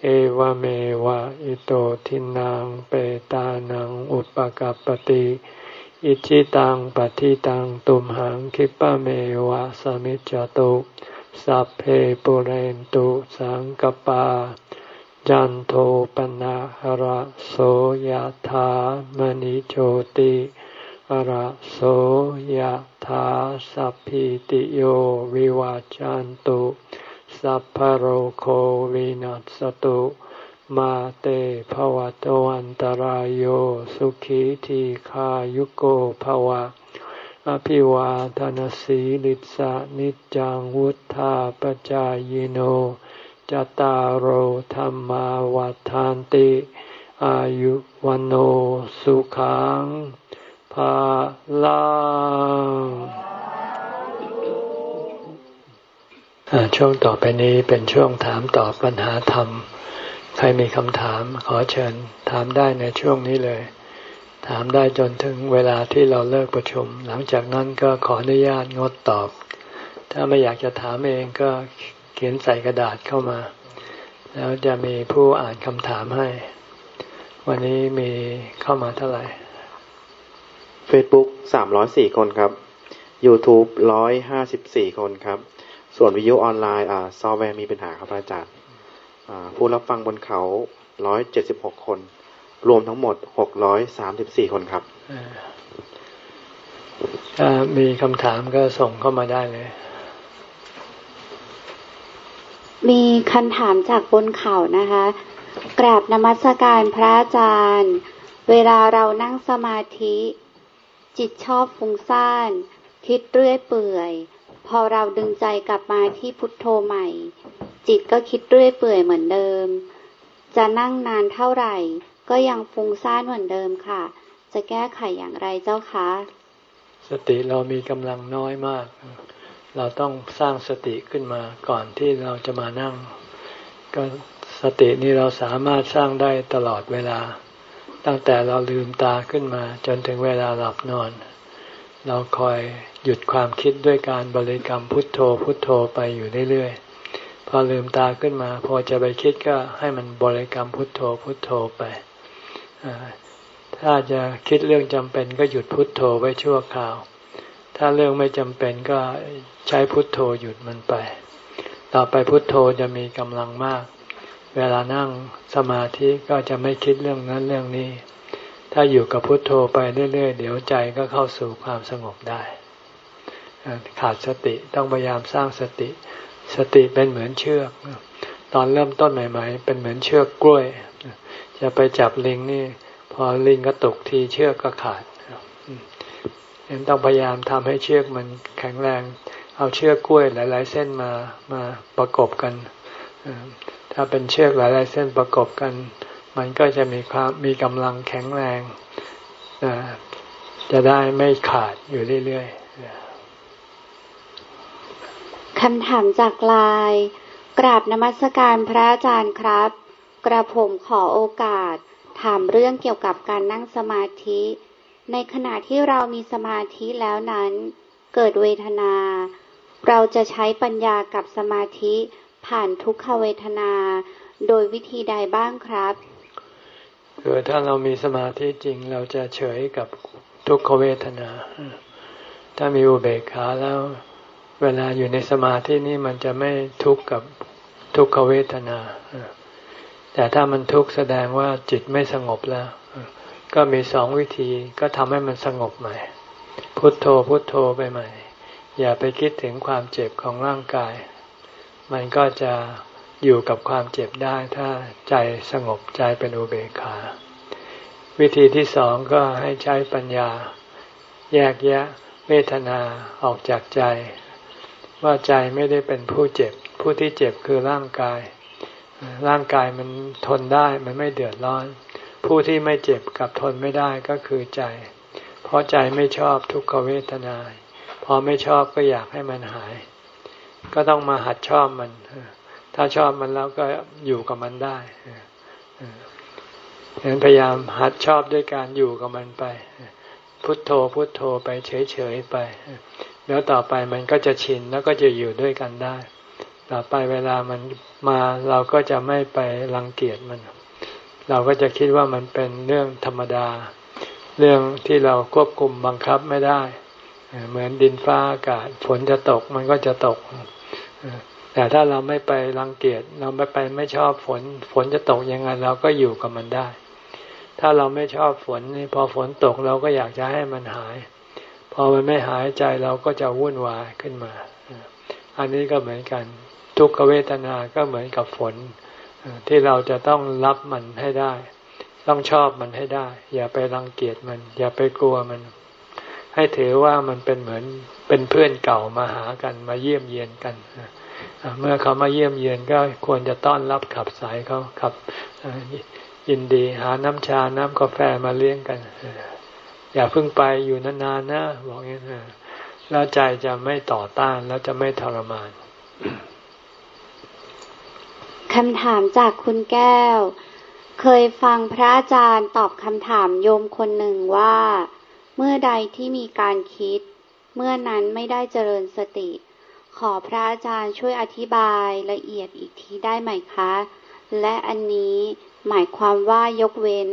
เอวเมวะอิโตทินังเปตานังอุปกัปติอิชิตังปฏิตังตุมหังคิปะเมวะสมิจจตุสัพเพปุเรนตุสังกปา จันโทปนะหระโสยธามณิโชติหระโสยธาสัพพิติโยวิวาจันตุ สัพพโรโควินัสตุ มาเตภวะตวันตารโยสุขีทีขายุโกภวะ อภิวาทานสีลิสานิจังวุธาปจายโน จตารโหธรรมวาทานติ อายุวันโอสุขังภาลังช่วงต่อไปนี้เป็นช่วงถามตอบปัญหาธรรม ใครมีคำถามขอเชิญถามได้ในช่วงนี้เลย ถามได้จนถึงเวลาที่เราเลิกประชุม หลังจากนั้นก็ขออนุญาตงดตอบ ถ้าไม่อยากจะถามเองก็ เขียนใส่กระดาษเข้ามา แล้วจะมีผู้อ่านคำถามให้ วันนี้มีเข้ามาเท่าไหร่ Facebook สามร้อยสี่คนครับ YouTube ร้อยห้าสิบสี่คนครับ ส่วนวิทยุออนไลน์อ่าซอฟต์แวร์มีปัญหาครับอาจารย์ผู้รับฟังบนเขาร้อยเจ็ดสิบหกคน รวมทั้งหมดหกร้อยสามสิบสี่คนครับถ้ามีคำถามก็ส่งเข้ามาได้เลย มีคำถามจากบนเขานะคะ กราบนมัสการพระอาจารย์ เวลาเรานั่งสมาธิ จิตชอบฟุ้งซ่าน คิดเรื่อยเปื่อย พอเราดึงใจกลับมาที่พุทโธใหม่ จิตก็คิดเรื่อยเปื่อยเหมือนเดิม จะนั่งนานเท่าไหร่ ก็ยังฟุ้งซ่านเหมือนเดิมค่ะ จะแก้ไขอย่างไรเจ้าคะ สติเรามีกำลังน้อยมาก เราต้องสร้างสติขึ้นมาก่อนที่เราจะมานั่ง ก็สตินี้เราสามารถสร้างได้ตลอดเวลา ตั้งแต่เราลืมตาขึ้นมา จนถึงเวลาหลับนอน เราคอยหยุดความคิดด้วยการบริกรรมพุทโธพุทโธไปอยู่เรื่อยๆ พอลืมตาขึ้นมา พอจะไปคิดก็ให้มันบริกรรมพุทโธพุทโธไป ถ้าจะคิดเรื่องจำเป็นก็หยุดพุทโธไว้ชั่วคราว ถ้าเรื่องไม่จำเป็นก็ใช้พุทโธหยุดมันไป ต่อไปพุทโธจะมีกำลังมาก เวลานั่งสมาธิก็จะไม่คิดเรื่องนั้นเรื่องนี้ ถ้าอยู่กับพุทโธไปเรื่อยๆ เดี๋ยวใจก็เข้าสู่ความสงบได้ ขาดสติต้องพยายามสร้างสติ สติเป็นเหมือนเชือก ตอนเริ่มต้นใหม่ๆ เป็นเหมือนเชือกกล้วย จะไปจับลิงนี่ พอลิงก็ตกทีเชือกก็ขาด ยังต้องพยายามทำให้เชือกมันแข็งแรง เอาเชือกกล้วยหลาย ๆ เส้นมามาประกบกันถ้าเป็นเชือกหลาย ๆ เส้นประกบกัน มันก็จะมีความมีกำลังแข็งแรงจะได้ไม่ขาดอยู่เรื่อยๆคำถามจากลายกราบนมัสการพระอาจารย์ครับ กระผมขอโอกาส ถามเรื่องเกี่ยวกับการนั่งสมาธิ ในขณะที่เรามีสมาธิแล้วนั้น เกิดเวทนา เราจะใช้ปัญญากับสมาธิผ่านทุกขเวทนา โดยวิธีใดบ้างครับ คือถ้าเรามีสมาธิจริงเราจะเฉยกับทุกขเวทนา ถ้ามีอุเบกขาแล้ว เวลาอยู่ในสมาธินี่มันจะไม่ทุกข์กับทุกขเวทนา แต่ถ้ามันทุกข์แสดงว่าจิตไม่สงบแล้ว ก็มีสองวิธีก็ทำให้มันสงบใหม่ พุทโธพุทโธไปใหม่ อย่าไปคิดถึงความเจ็บของร่างกาย มันก็จะอยู่กับความเจ็บได้ถ้าใจสงบใจเป็นอุเบกขา วิธีที่สองก็ให้ใช้ปัญญา แยกแยะเวทนาออกจากใจ ว่าใจไม่ได้เป็นผู้เจ็บ ผู้ที่เจ็บคือร่างกาย ร่างกายมันทนได้มันไม่เดือดร้อน ผู้ที่ไม่เจ็บกับทนไม่ได้ก็คือใจ เพราะใจไม่ชอบทุกขเวทนา พอไม่ชอบก็อยากให้มันหาย ก็ต้องมาหัดชอบมัน ถ้าชอบมันแล้วก็อยู่กับมันได้ฉะนั้นพยายามหัดชอบด้วยการอยู่กับมันไป พุทโธพุทโธไปเฉยๆไป แล้วต่อไปมันก็จะชินแล้วก็จะอยู่ด้วยกันได้ ต่อไปเวลามันมาเราก็จะไม่ไปรังเกียจมัน เราก็จะคิดว่ามันเป็นเรื่องธรรมดา เรื่องที่เราควบคุมบังคับไม่ได้ เหมือนดินฟ้าอากาศฝนจะตกมันก็จะตก แต่ถ้าเราไม่ไปรังเกียจเราไม่ไปไม่ชอบฝน ฝนจะตกยังไงเราก็อยู่กับมันได้ ถ้าเราไม่ชอบฝนนี่พอฝนตกเราก็อยากจะให้มันหาย พอมันไม่หายใจเราก็จะวุ่นวายขึ้นมา อันนี้ก็เหมือนกัน ทุกขเวทนาก็เหมือนกับฝน ที่เราจะต้องรับมันให้ได้ ต้องชอบมันให้ได้ อย่าไปรังเกียจมัน อย่าไปกลัวมัน ให้ถือว่ามันเป็นเหมือนเป็นเพื่อนเก่ามาหากันมาเยี่ยมเยียนกันเมื่อเขามาเยี่ยมเยียนก็ควรจะต้อนรับขับสายเขาขับยินดีหาน้ำชาน้ำกาแฟมาเลี้ยงกัน อย่าเพิ่งไปอยู่นานๆนะบอกอย่างนี้แล้วใจจะไม่ต่อต้านแล้วจะไม่ทรมาน คำถามจากคุณแก้ว เคยฟังพระอาจารย์ตอบคำถามโยมคนหนึ่งว่า เมื่อใดที่มีการคิด เมื่อนั้นไม่ได้เจริญสติ ขอพระอาจารย์ช่วยอธิบายละเอียดอีกทีได้ไหมคะ และอันนี้หมายความว่ายกเว้น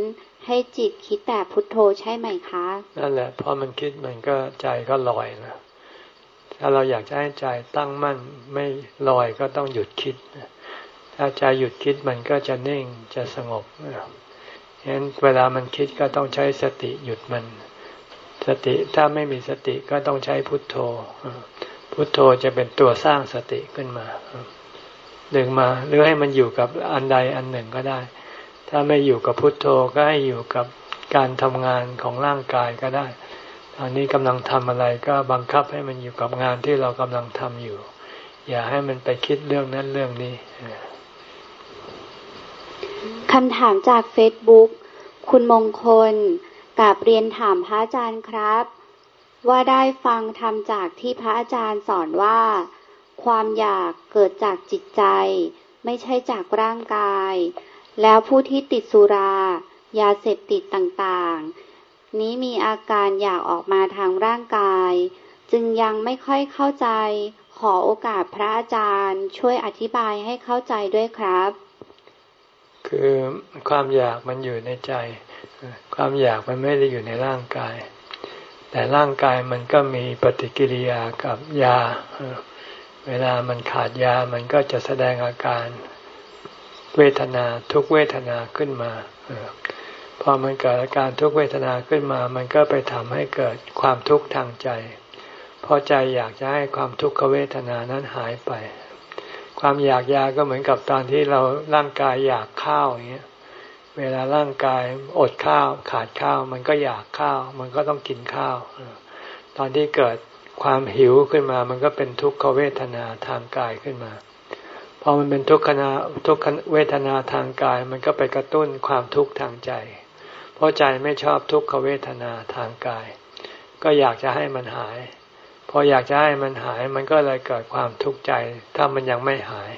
ให้จิตคิดแต่พุทโธใช่ไหมคะ นั่นแหละพอมันคิดมันก็ใจก็ลอยนะถ้าเราอยากจะให้ใจตั้งมั่นไม่ลอยก็ต้องหยุดคิด ถ้าใจหยุดคิดมันก็จะนิ่งจะสงบฉะนั้นเวลามันคิดก็ต้องใช้สติหยุดมัน สติถ้าไม่มีสติก็ต้องใช้พุทโธ พุทโธจะเป็นตัวสร้างสติขึ้นมาดึงมาหรือให้มันอยู่กับอันใดอันหนึ่งก็ได้ ถ้าไม่อยู่กับพุทโธก็ให้อยู่กับการทำงานของร่างกายก็ได้ตอนนี้กำลังทำอะไรก็บังคับให้มันอยู่กับงานที่เรากำลังทำอยู่ อย่าให้มันไปคิดเรื่องนั้นเรื่องนี้ คำถามจากเฟซบุ๊กคุณมงคลกาบเรียนถามพระอาจารย์ครับ ว่าได้ฟังทำจากที่พระอาจารย์สอนว่า ความอยากเกิดจากจิตใจ ไม่ใช่จากร่างกาย แล้วผู้ที่ติดสุรา ยาเสพติดต่างๆ นี้มีอาการอยากออกมาทางร่างกาย จึงยังไม่ค่อยเข้าใจ ขอโอกาสพระอาจารย์ ช่วยอธิบายให้เข้าใจด้วยครับ คือความอยากมันอยู่ในใจ ความอยากมันไม่ได้อยู่ในร่างกาย แต่ร่างกายมันก็มีปฏิกิริยากับยา เวลามันขาดยามันก็จะแสดงอาการเวทนาทุกเวทนาขึ้นมาพอมันเกิดอาการทุกเวทนาขึ้นมา มันก็ไปทำให้เกิดความทุกข์ทางใจ เพราะใจอยากจะให้ความทุกขเวทนานั้นหายไป ความอยากยาก็เหมือนกับตอนที่เราร่างกายอยากข้าวอย่างเงี้ย เวลาร่างกายอดข้าวขาดข้าว มันก็อยากข้าว มันก็ต้องกินข้าว ตอนที่เกิดความหิวขึ้นมา มันก็เป็นทุกขเวทนาทางกายขึ้นมาพอมันเป็นทุกขณะทุกขเวทนาทางกาย มันก็ไปกระตุ้นความทุกข์ทางใจ เพราะใจไม่ชอบทุกขเวทนาทางกาย ก็อยากจะให้มันหาย พออยากจะให้มันหาย มันก็เลยเกิดความทุกข์ใจ ถ้ามันยังไม่หาย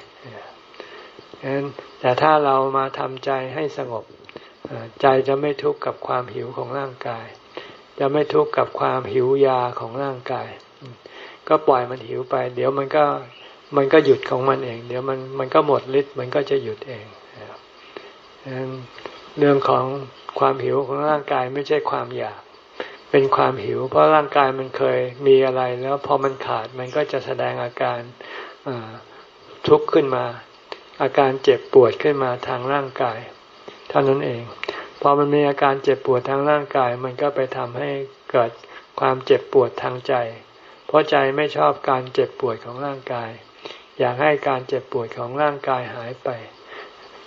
ฉะนั้นแต่ถ้าเรามาทำใจให้สงบใจจะไม่ทุกข์กับความหิวของร่างกาย จะไม่ทุกข์กับความหิวยาของร่างกาย ก็ปล่อยมันหิวไป เดี๋ยวมันก็มันก็หยุดของมันเอง เดี๋ยวมันมันก็หมดฤทธิ์มันก็จะหยุดเองเรื่องของความหิวของร่างกายไม่ใช่ความอยาก เป็นความหิว เพราะร่างกายมันเคยมีอะไรแล้วพอมันขาดมันก็จะแสดงอาการทุกข์ขึ้นมา อาการเจ็บปวดขึ้นมาทางร่างกาย เท่านั้นเองพอมันมีอาการเจ็บปวดทางร่างกาย มันก็ไปทำให้เกิดความเจ็บปวดทางใจ เพราะใจไม่ชอบการเจ็บปวดของร่างกาย อยากให้การเจ็บปวดของร่างกายหายไป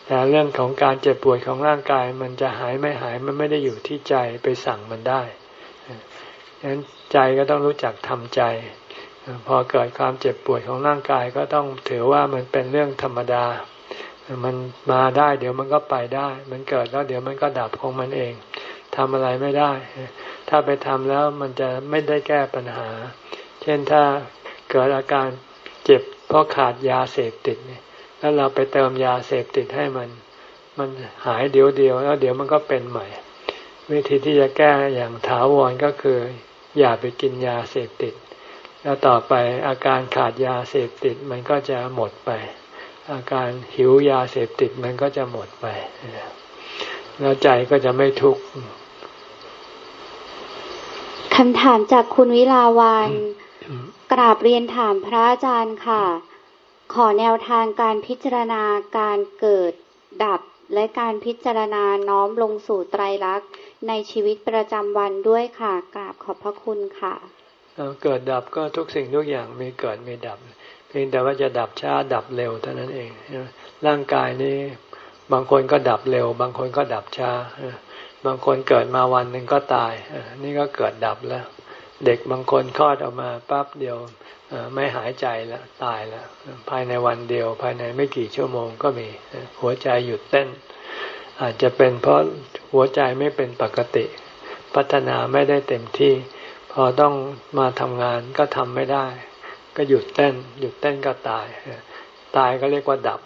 แต่เรื่องของการเจ็บปวดของร่างกาย มันจะหายไม่หายมันไม่ได้อยู่ที่ใจไปสั่งมันได้ ฉะนั้นใจก็ต้องรู้จักทำใจ พอเกิดความเจ็บปวดของร่างกายก็ต้องถือว่ามันเป็นเรื่องธรรมดา มันมาได้เดี๋ยวมันก็ไปได้ มันเกิดแล้วเดี๋ยวมันก็ดับของมันเองทำอะไรไม่ได้ ถ้าไปทำแล้วมันจะไม่ได้แก้ปัญหา เช่นถ้าเกิดอาการเจ็บเพราะขาดยาเสพติดเนี่ย แล้วเราไปเติมยาเสพติดให้มัน มันหายเดียวเดียวแล้วเดี๋ยวมันก็เป็นใหม่ วิธีที่จะแก้อย่างถาวรก็คือ อย่าไปกินยาเสพติด แล้วต่อไปอาการขาดยาเสพติดมันก็จะหมดไป อาการหิวยาเสพติดมันก็จะหมดไป แล้วใจก็จะไม่ทุกข์คำถามจากคุณวิลาวันกราบเรียนถามพระอาจารย์ค่ะ ขอแนวทางการพิจารณาการเกิดดับและการพิจารณาน้อมลงสู่ไตรลักษณ์ ในชีวิตประจำวันด้วยค่ะกราบขอบพระคุณค่ะเกิดดับก็ทุกสิ่งทุกอย่างมีเกิดมีดับ เพียงแต่ว่าจะดับช้าดับเร็วเท่านั้นเองร่างกายนี้บางคนก็ดับเร็ว บางคนก็ดับช้า บางคนเกิดมาวันหนึ่งก็ตาย นี่ก็เกิดดับแล้ว เด็กบางคนคลอดออกมาปั๊บเดียวไม่หายใจแล้วตายแล้วภายในวันเดียว ภายในไม่กี่ชั่วโมงก็มีหัวใจหยุดเต้น อาจจะเป็นเพราะหัวใจไม่เป็นปกติ พัฒนาไม่ได้เต็มที่ พอต้องมาทำงานก็ทำไม่ได้ ก็หยุดเต้น หยุดเต้นก็ตาย ตายก็เรียกว่าดับ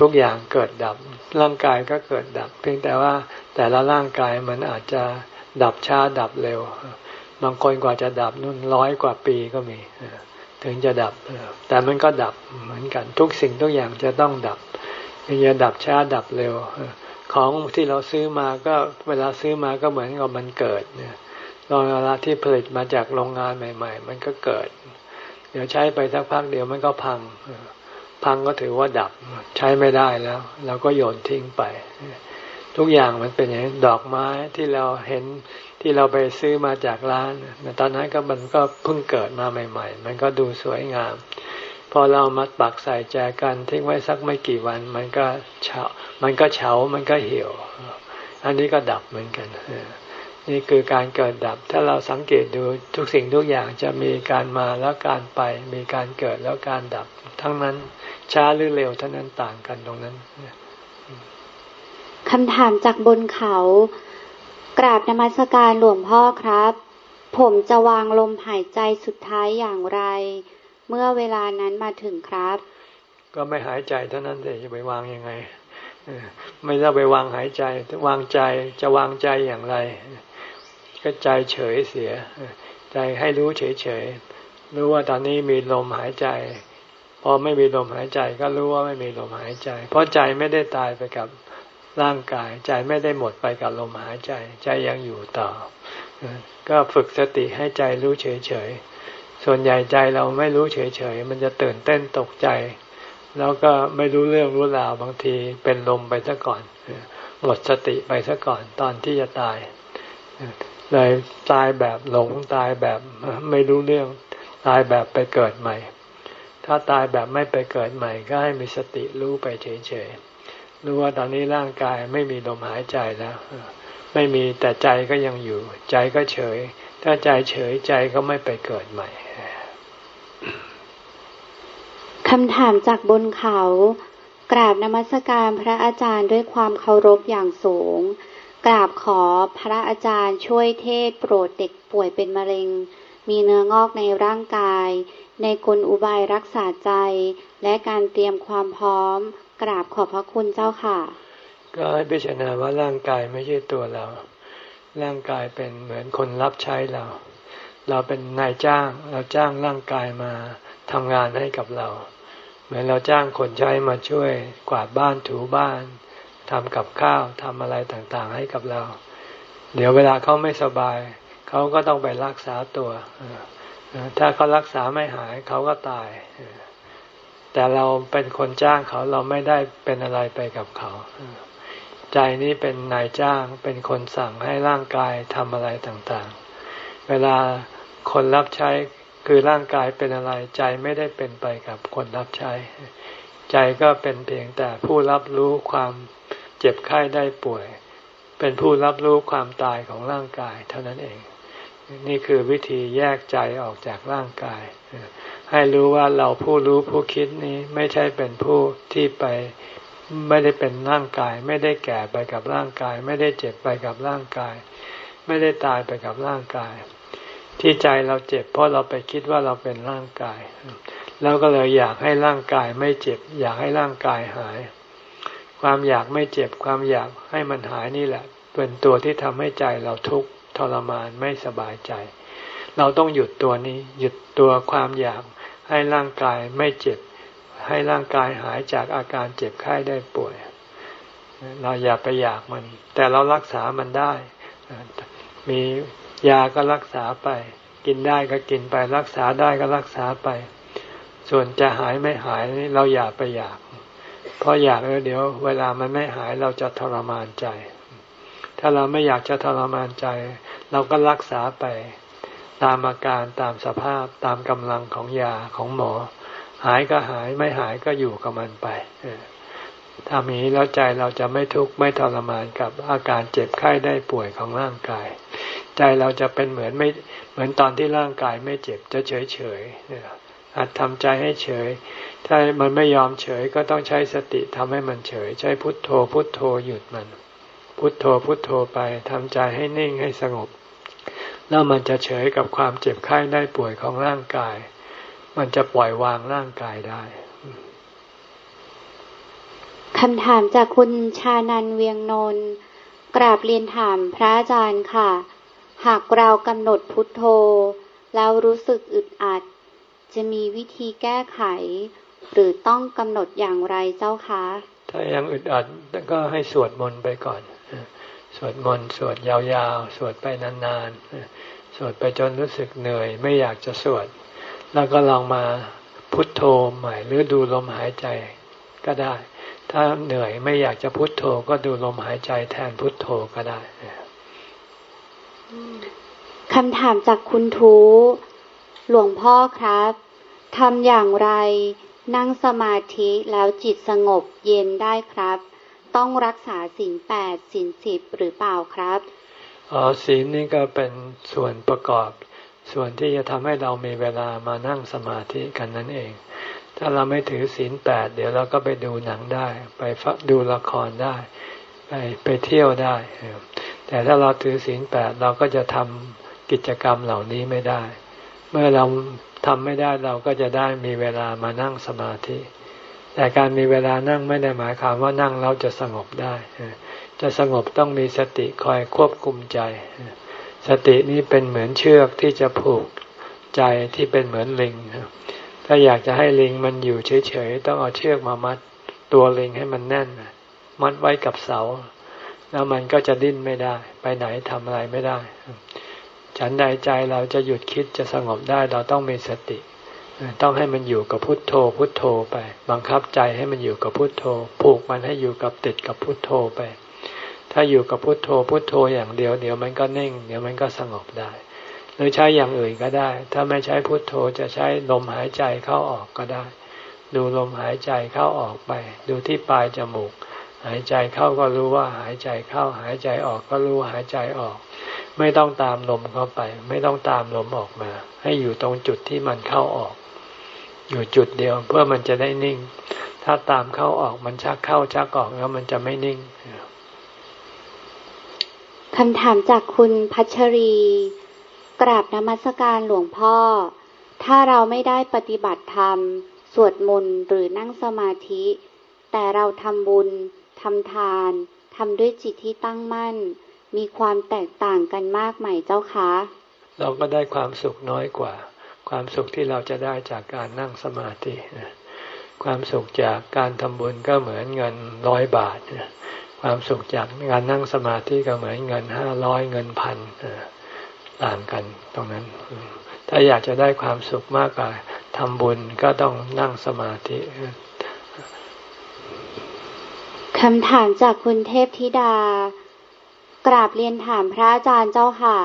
ทุกอย่างเกิดดับ ร่างกายก็เกิดดับ เพียงแต่ว่าแต่ละร่างกายมันอาจจะดับช้าดับเร็ว บางคนกว่าจะดับนุ่นร้อยกว่าปีก็มี ถึงจะดับ แต่มันก็ดับเหมือนกันทุกสิ่งทุกอย่างจะต้องดับจะดับช้าดับเร็ว ของที่เราซื้อมาก็เวลาซื้อมาก็เหมือนกับมันเกิดเนี่ยตอนเวลาที่ผลิตมาจากโรงงานใหม่ ๆ มันก็เกิด เดี๋ยวใช้ไปสักพักเดียวมันก็พัง พังก็ถือว่าดับใช้ไม่ได้แล้ว เราก็โยนทิ้งไป ทุกอย่างมันเป็นอย่างนี้ดอกไม้ที่เราเห็นที่เราไปซื้อมาจากร้านตอนนั้นก็มันก็เพิ่งเกิดมาใหม่ ๆ มันก็ดูสวยงาม พอเรามัดปักใส่แจกันทิ้งไว้สักไม่กี่วัน มันก็เฉา มันก็เฉา มันก็เหี่ยว อันนี้ก็ดับเหมือนกัน นี่คือการเกิดดับ ถ้าเราสังเกตดูทุกสิ่งทุกอย่างจะมีการมาแล้วการไป มีการเกิดแล้วการดับ ทั้งนั้นช้าหรือเร็วเท่านั้นต่างกันตรงนั้นคำถามจากบนเขา กราบนมัสการหลวงพ่อครับ ผมจะวางลมหายใจสุดท้ายอย่างไร เมื่อเวลานั้นมาถึงครับ ก็ไม่หายใจเท่านั้นเลยจะไปวางยังไงไม่ต้องไปวางหายใจวางใจจะวางใจอย่างไร ก็ใจเฉยเสีย ใจให้รู้เฉยเฉยรู้ว่าตอนนี้มีลมหายใจ พอไม่มีลมหายใจก็รู้ว่าไม่มีลมหายใจ เพราะใจไม่ได้ตายไปกับร่างกาย ใจไม่ได้หมดไปกับลมหายใจ ใจยังอยู่ต่อ ก็ฝึกสติให้ใจรู้เฉยเฉย ส่วนใหญ่ใจเราไม่รู้เฉยๆ มันจะตื่นเต้นตกใจ แล้วก็ไม่รู้เรื่องรู้ราวบางทีเป็นลมไปซะก่อน หมดสติไปซะก่อนตอนที่จะตาย เลยตายแบบหลงตายแบบไม่รู้เรื่อง ตายแบบไปเกิดใหม่ ถ้าตายแบบไม่ไปเกิดใหม่ ก็ให้มีสติรู้ไปเฉยๆ รู้ว่าตอนนี้ร่างกายไม่มีลมหายใจแล้ว ไม่มีแต่ใจก็ยังอยู่ ใจก็เฉย ถ้าใจเฉยใจก็ไม่ไปเกิดใหม่คำถามจากบนเขา กราบนมัสการพระอาจารย์ด้วยความเคารพอย่างสูง กราบขอพระอาจารย์ช่วยเทศโปรดเด็กป่วยเป็นมะเร็ง มีเนื้องอกในร่างกาย ในกลอุบายรักษาใจ และการเตรียมความพร้อม กราบขอบพระคุณเจ้าค่ะ ก็ให้พิจารณาว่าร่างกายไม่ใช่ตัวเรา ร่างกายเป็นเหมือนคนรับใช้เรา เราเป็นนายจ้าง เราจ้างร่างกายมาทำงานให้กับเรา เหมือนเราจ้างคนใช้มาช่วยกวาดบ้านถูบ้านทำกับข้าวทำอะไรต่างๆให้กับเรา เดี๋ยวเวลาเขาไม่สบาย เขาก็ต้องไปรักษาตัวถ้าเขารักษาไม่หายเขาก็ตาย แต่เราเป็นคนจ้างเขาเราไม่ได้เป็นอะไรไปกับเขา ใจนี้เป็นนายจ้างเป็นคนสั่งให้ร่างกายทำอะไรต่างๆ เวลาคนรับใช้คือร่างกายเป็นอะไรใจไม่ได้เป็นไปกับคนรับใช้ ใจก็เป็นเพียงแต่ผู้รับรู้ความเจ็บไข้ได้ป่วย เป็นผู้รับรู้ความตายของร่างกายเท่านั้นเอง นี่คือวิธีแยกใจออกจากร่างกาย ให้รู้ว่าเราผู้รู้ผู้คิดนี้ไม่ใช่เป็นผู้ที่ไป ไม่ได้เป็นร่างกาย ไม่ได้แก่ไปกับร่างกาย ไม่ได้เจ็บไปกับร่างกาย ไม่ได้ตายไปกับร่างกาย ที่ใจเราเจ็บเพราะเราไปคิดว่าเราเป็นร่างกายแล้วก็เลยอยากให้ร่างกายไม่เจ็บ อยากให้ร่างกายหาย ความอยากไม่เจ็บ ความอยากให้มันหายนี่แหละ เป็นตัวที่ทำให้ใจเราทุกข์ทรมานไม่สบายใจ เราต้องหยุดตัวนี้ หยุดตัวความอยากให้ร่างกายไม่เจ็บ ให้ร่างกายหายจากอาการเจ็บไข้ได้ป่วย เราอย่าไปอยากมัน แต่เรารักษามันได้ มียาก็รักษาไป กินได้ก็กินไป รักษาได้ก็รักษาไป ส่วนจะหายไม่หายนี่เราอย่าไปอยาก เพราะอยากแล้วเดี๋ยว เวลามันไม่หายเราจะทรมานใจ ถ้าเราไม่อยากจะทรมานใจ เราก็รักษาไป ตามอาการตามสภาพตามกำลังของยาของหมอ หายก็หายไม่หายก็อยู่กับมันไปถ้ามีแล้วใจเราจะไม่ทุกข์ไม่ทรมานกับอาการเจ็บไข้ได้ป่วยของร่างกาย ใจเราจะเป็นเหมือนไม่เหมือนตอนที่ร่างกายไม่เจ็บจะเฉยเฉยอาจทำใจให้เฉย ถ้ามันไม่ยอมเฉยก็ต้องใช้สติทำให้มันเฉย ใช้พุทโธ พุทโธหยุดมัน พุทโธพุทโธไปทำใจให้นิ่งให้สงบ แล้วมันจะเฉยกับความเจ็บไข้ได้ป่วยของร่างกาย มันจะปล่อยวางร่างกายได้คำถามจากคุณชานันเวียงนนท์กราบเรียนถามพระอาจารย์ค่ะ หากเรากำหนดพุทโธ แล้วรู้สึกอึดอัด จะมีวิธีแก้ไข หรือต้องกำหนดอย่างไรเจ้าคะ ถ้ายังอึดอัดก็ให้สวดมนต์ไปก่อน สวดมนต์สวดยาวๆ สวดไปนานๆ สวดไปจนรู้สึกเหนื่อย ไม่อยากจะสวด แล้วก็ลองมาพุทโธใหม่หรือดูลมหายใจก็ได้ ถ้าเหนื่อยไม่อยากจะพุทโธก็ดูลมหายใจแทนพุทโธก็ได้คำถามจากคุณทูหลวงพ่อครับทำอย่างไรนั่งสมาธิแล้วจิตสงบเย็นได้ครับ ต้องรักษาศีลแปดศีลสิบหรือเปล่าครับอ๋อศีลนี่ก็เป็นส่วนประกอบ ส่วนที่จะทำให้เรามีเวลามานั่งสมาธิกันนั่นเอง ถ้าเราไม่ถือศีลแปดเดี๋ยวเราก็ไปดูหนังได้ ไปดูละครได้ ไปไปเที่ยวได้ แต่ถ้าเราถือศีลแปดเราก็จะทำกิจกรรมเหล่านี้ไม่ได้ เมื่อเราทำไม่ได้เราก็จะได้มีเวลามานั่งสมาธิ แต่การมีเวลานั่งไม่ได้หมายความว่านั่งเราจะสงบได้ จะสงบต้องมีสติคอยควบคุมใจ สตินี้เป็นเหมือนเชือกที่จะผูกใจที่เป็นเหมือนลิง ถ้าอยากจะให้ลิงมันอยู่เฉยๆ ต้องเอาเชือกมามัดตัวลิงให้มันแน่น มัดไว้กับเสา แล้วมันก็จะดิ้นไม่ได้ ไปไหนทำอะไรไม่ได้ ฉันใดใจเราจะหยุดคิดจะสงบได้เราต้องมีสติ ต้องให้มันอยู่กับพุทโธ พุทโธไป บังคับใจให้มันอยู่กับพุทโธ ผูกมันให้อยู่กับติดกับพุทโธไป ถ้าอยู่กับพุทโธพุทโธอย่างเดียวเดี๋ยวมันก็นิ่ง เดี๋ยวมันก็สงบได้ หรือใช้อย่างอื่นก็ได้ ถ้าไม่ใช้พุทโธจะใช้ลมหายใจเข้าออกก็ได้ ดูลมหายใจเข้าออกไป ดูที่ปลายจมูก หายใจเข้าก็รู้ว่าหายใจเข้าหายใจออกก็รู้หายใจออก ไม่ต้องตามลมเข้าไป ไม่ต้องตามลมออกมา ให้อยู่ตรงจุดที่มันเข้าออก อยู่จุดเดียวเพื่อมันจะได้นิ่ง ถ้าตามเข้าออกมันชักเข้าชักออกแล้วมันจะไม่นิ่ง คำถามจากคุณพัชรี กราบนมัสการหลวงพ่อ ถ้าเราไม่ได้ปฏิบัติธรรม สวดมนต์หรือนั่งสมาธิ แต่เราทำบุญทำทานทำด้วยจิตที่ตั้งมั่น มีความแตกต่างกันมากไหมเจ้าคะ เราก็ได้ความสุขน้อยกว่า ความสุขที่เราจะได้จากการนั่งสมาธิความสุขจากการทำบุญก็เหมือนเงินร้อยบาท ความสุขจากการนั่งสมาธิก็เหมือนเงินห้าร้อยเงินพันต่างกันตรงนั้น ถ้าอยากจะได้ความสุขมากกว่าทำบุญก็ต้องนั่งสมาธิคำถามจากคุณเทพธิดา กราบเรียนถามพระอาจารย์เจ้าค่ะ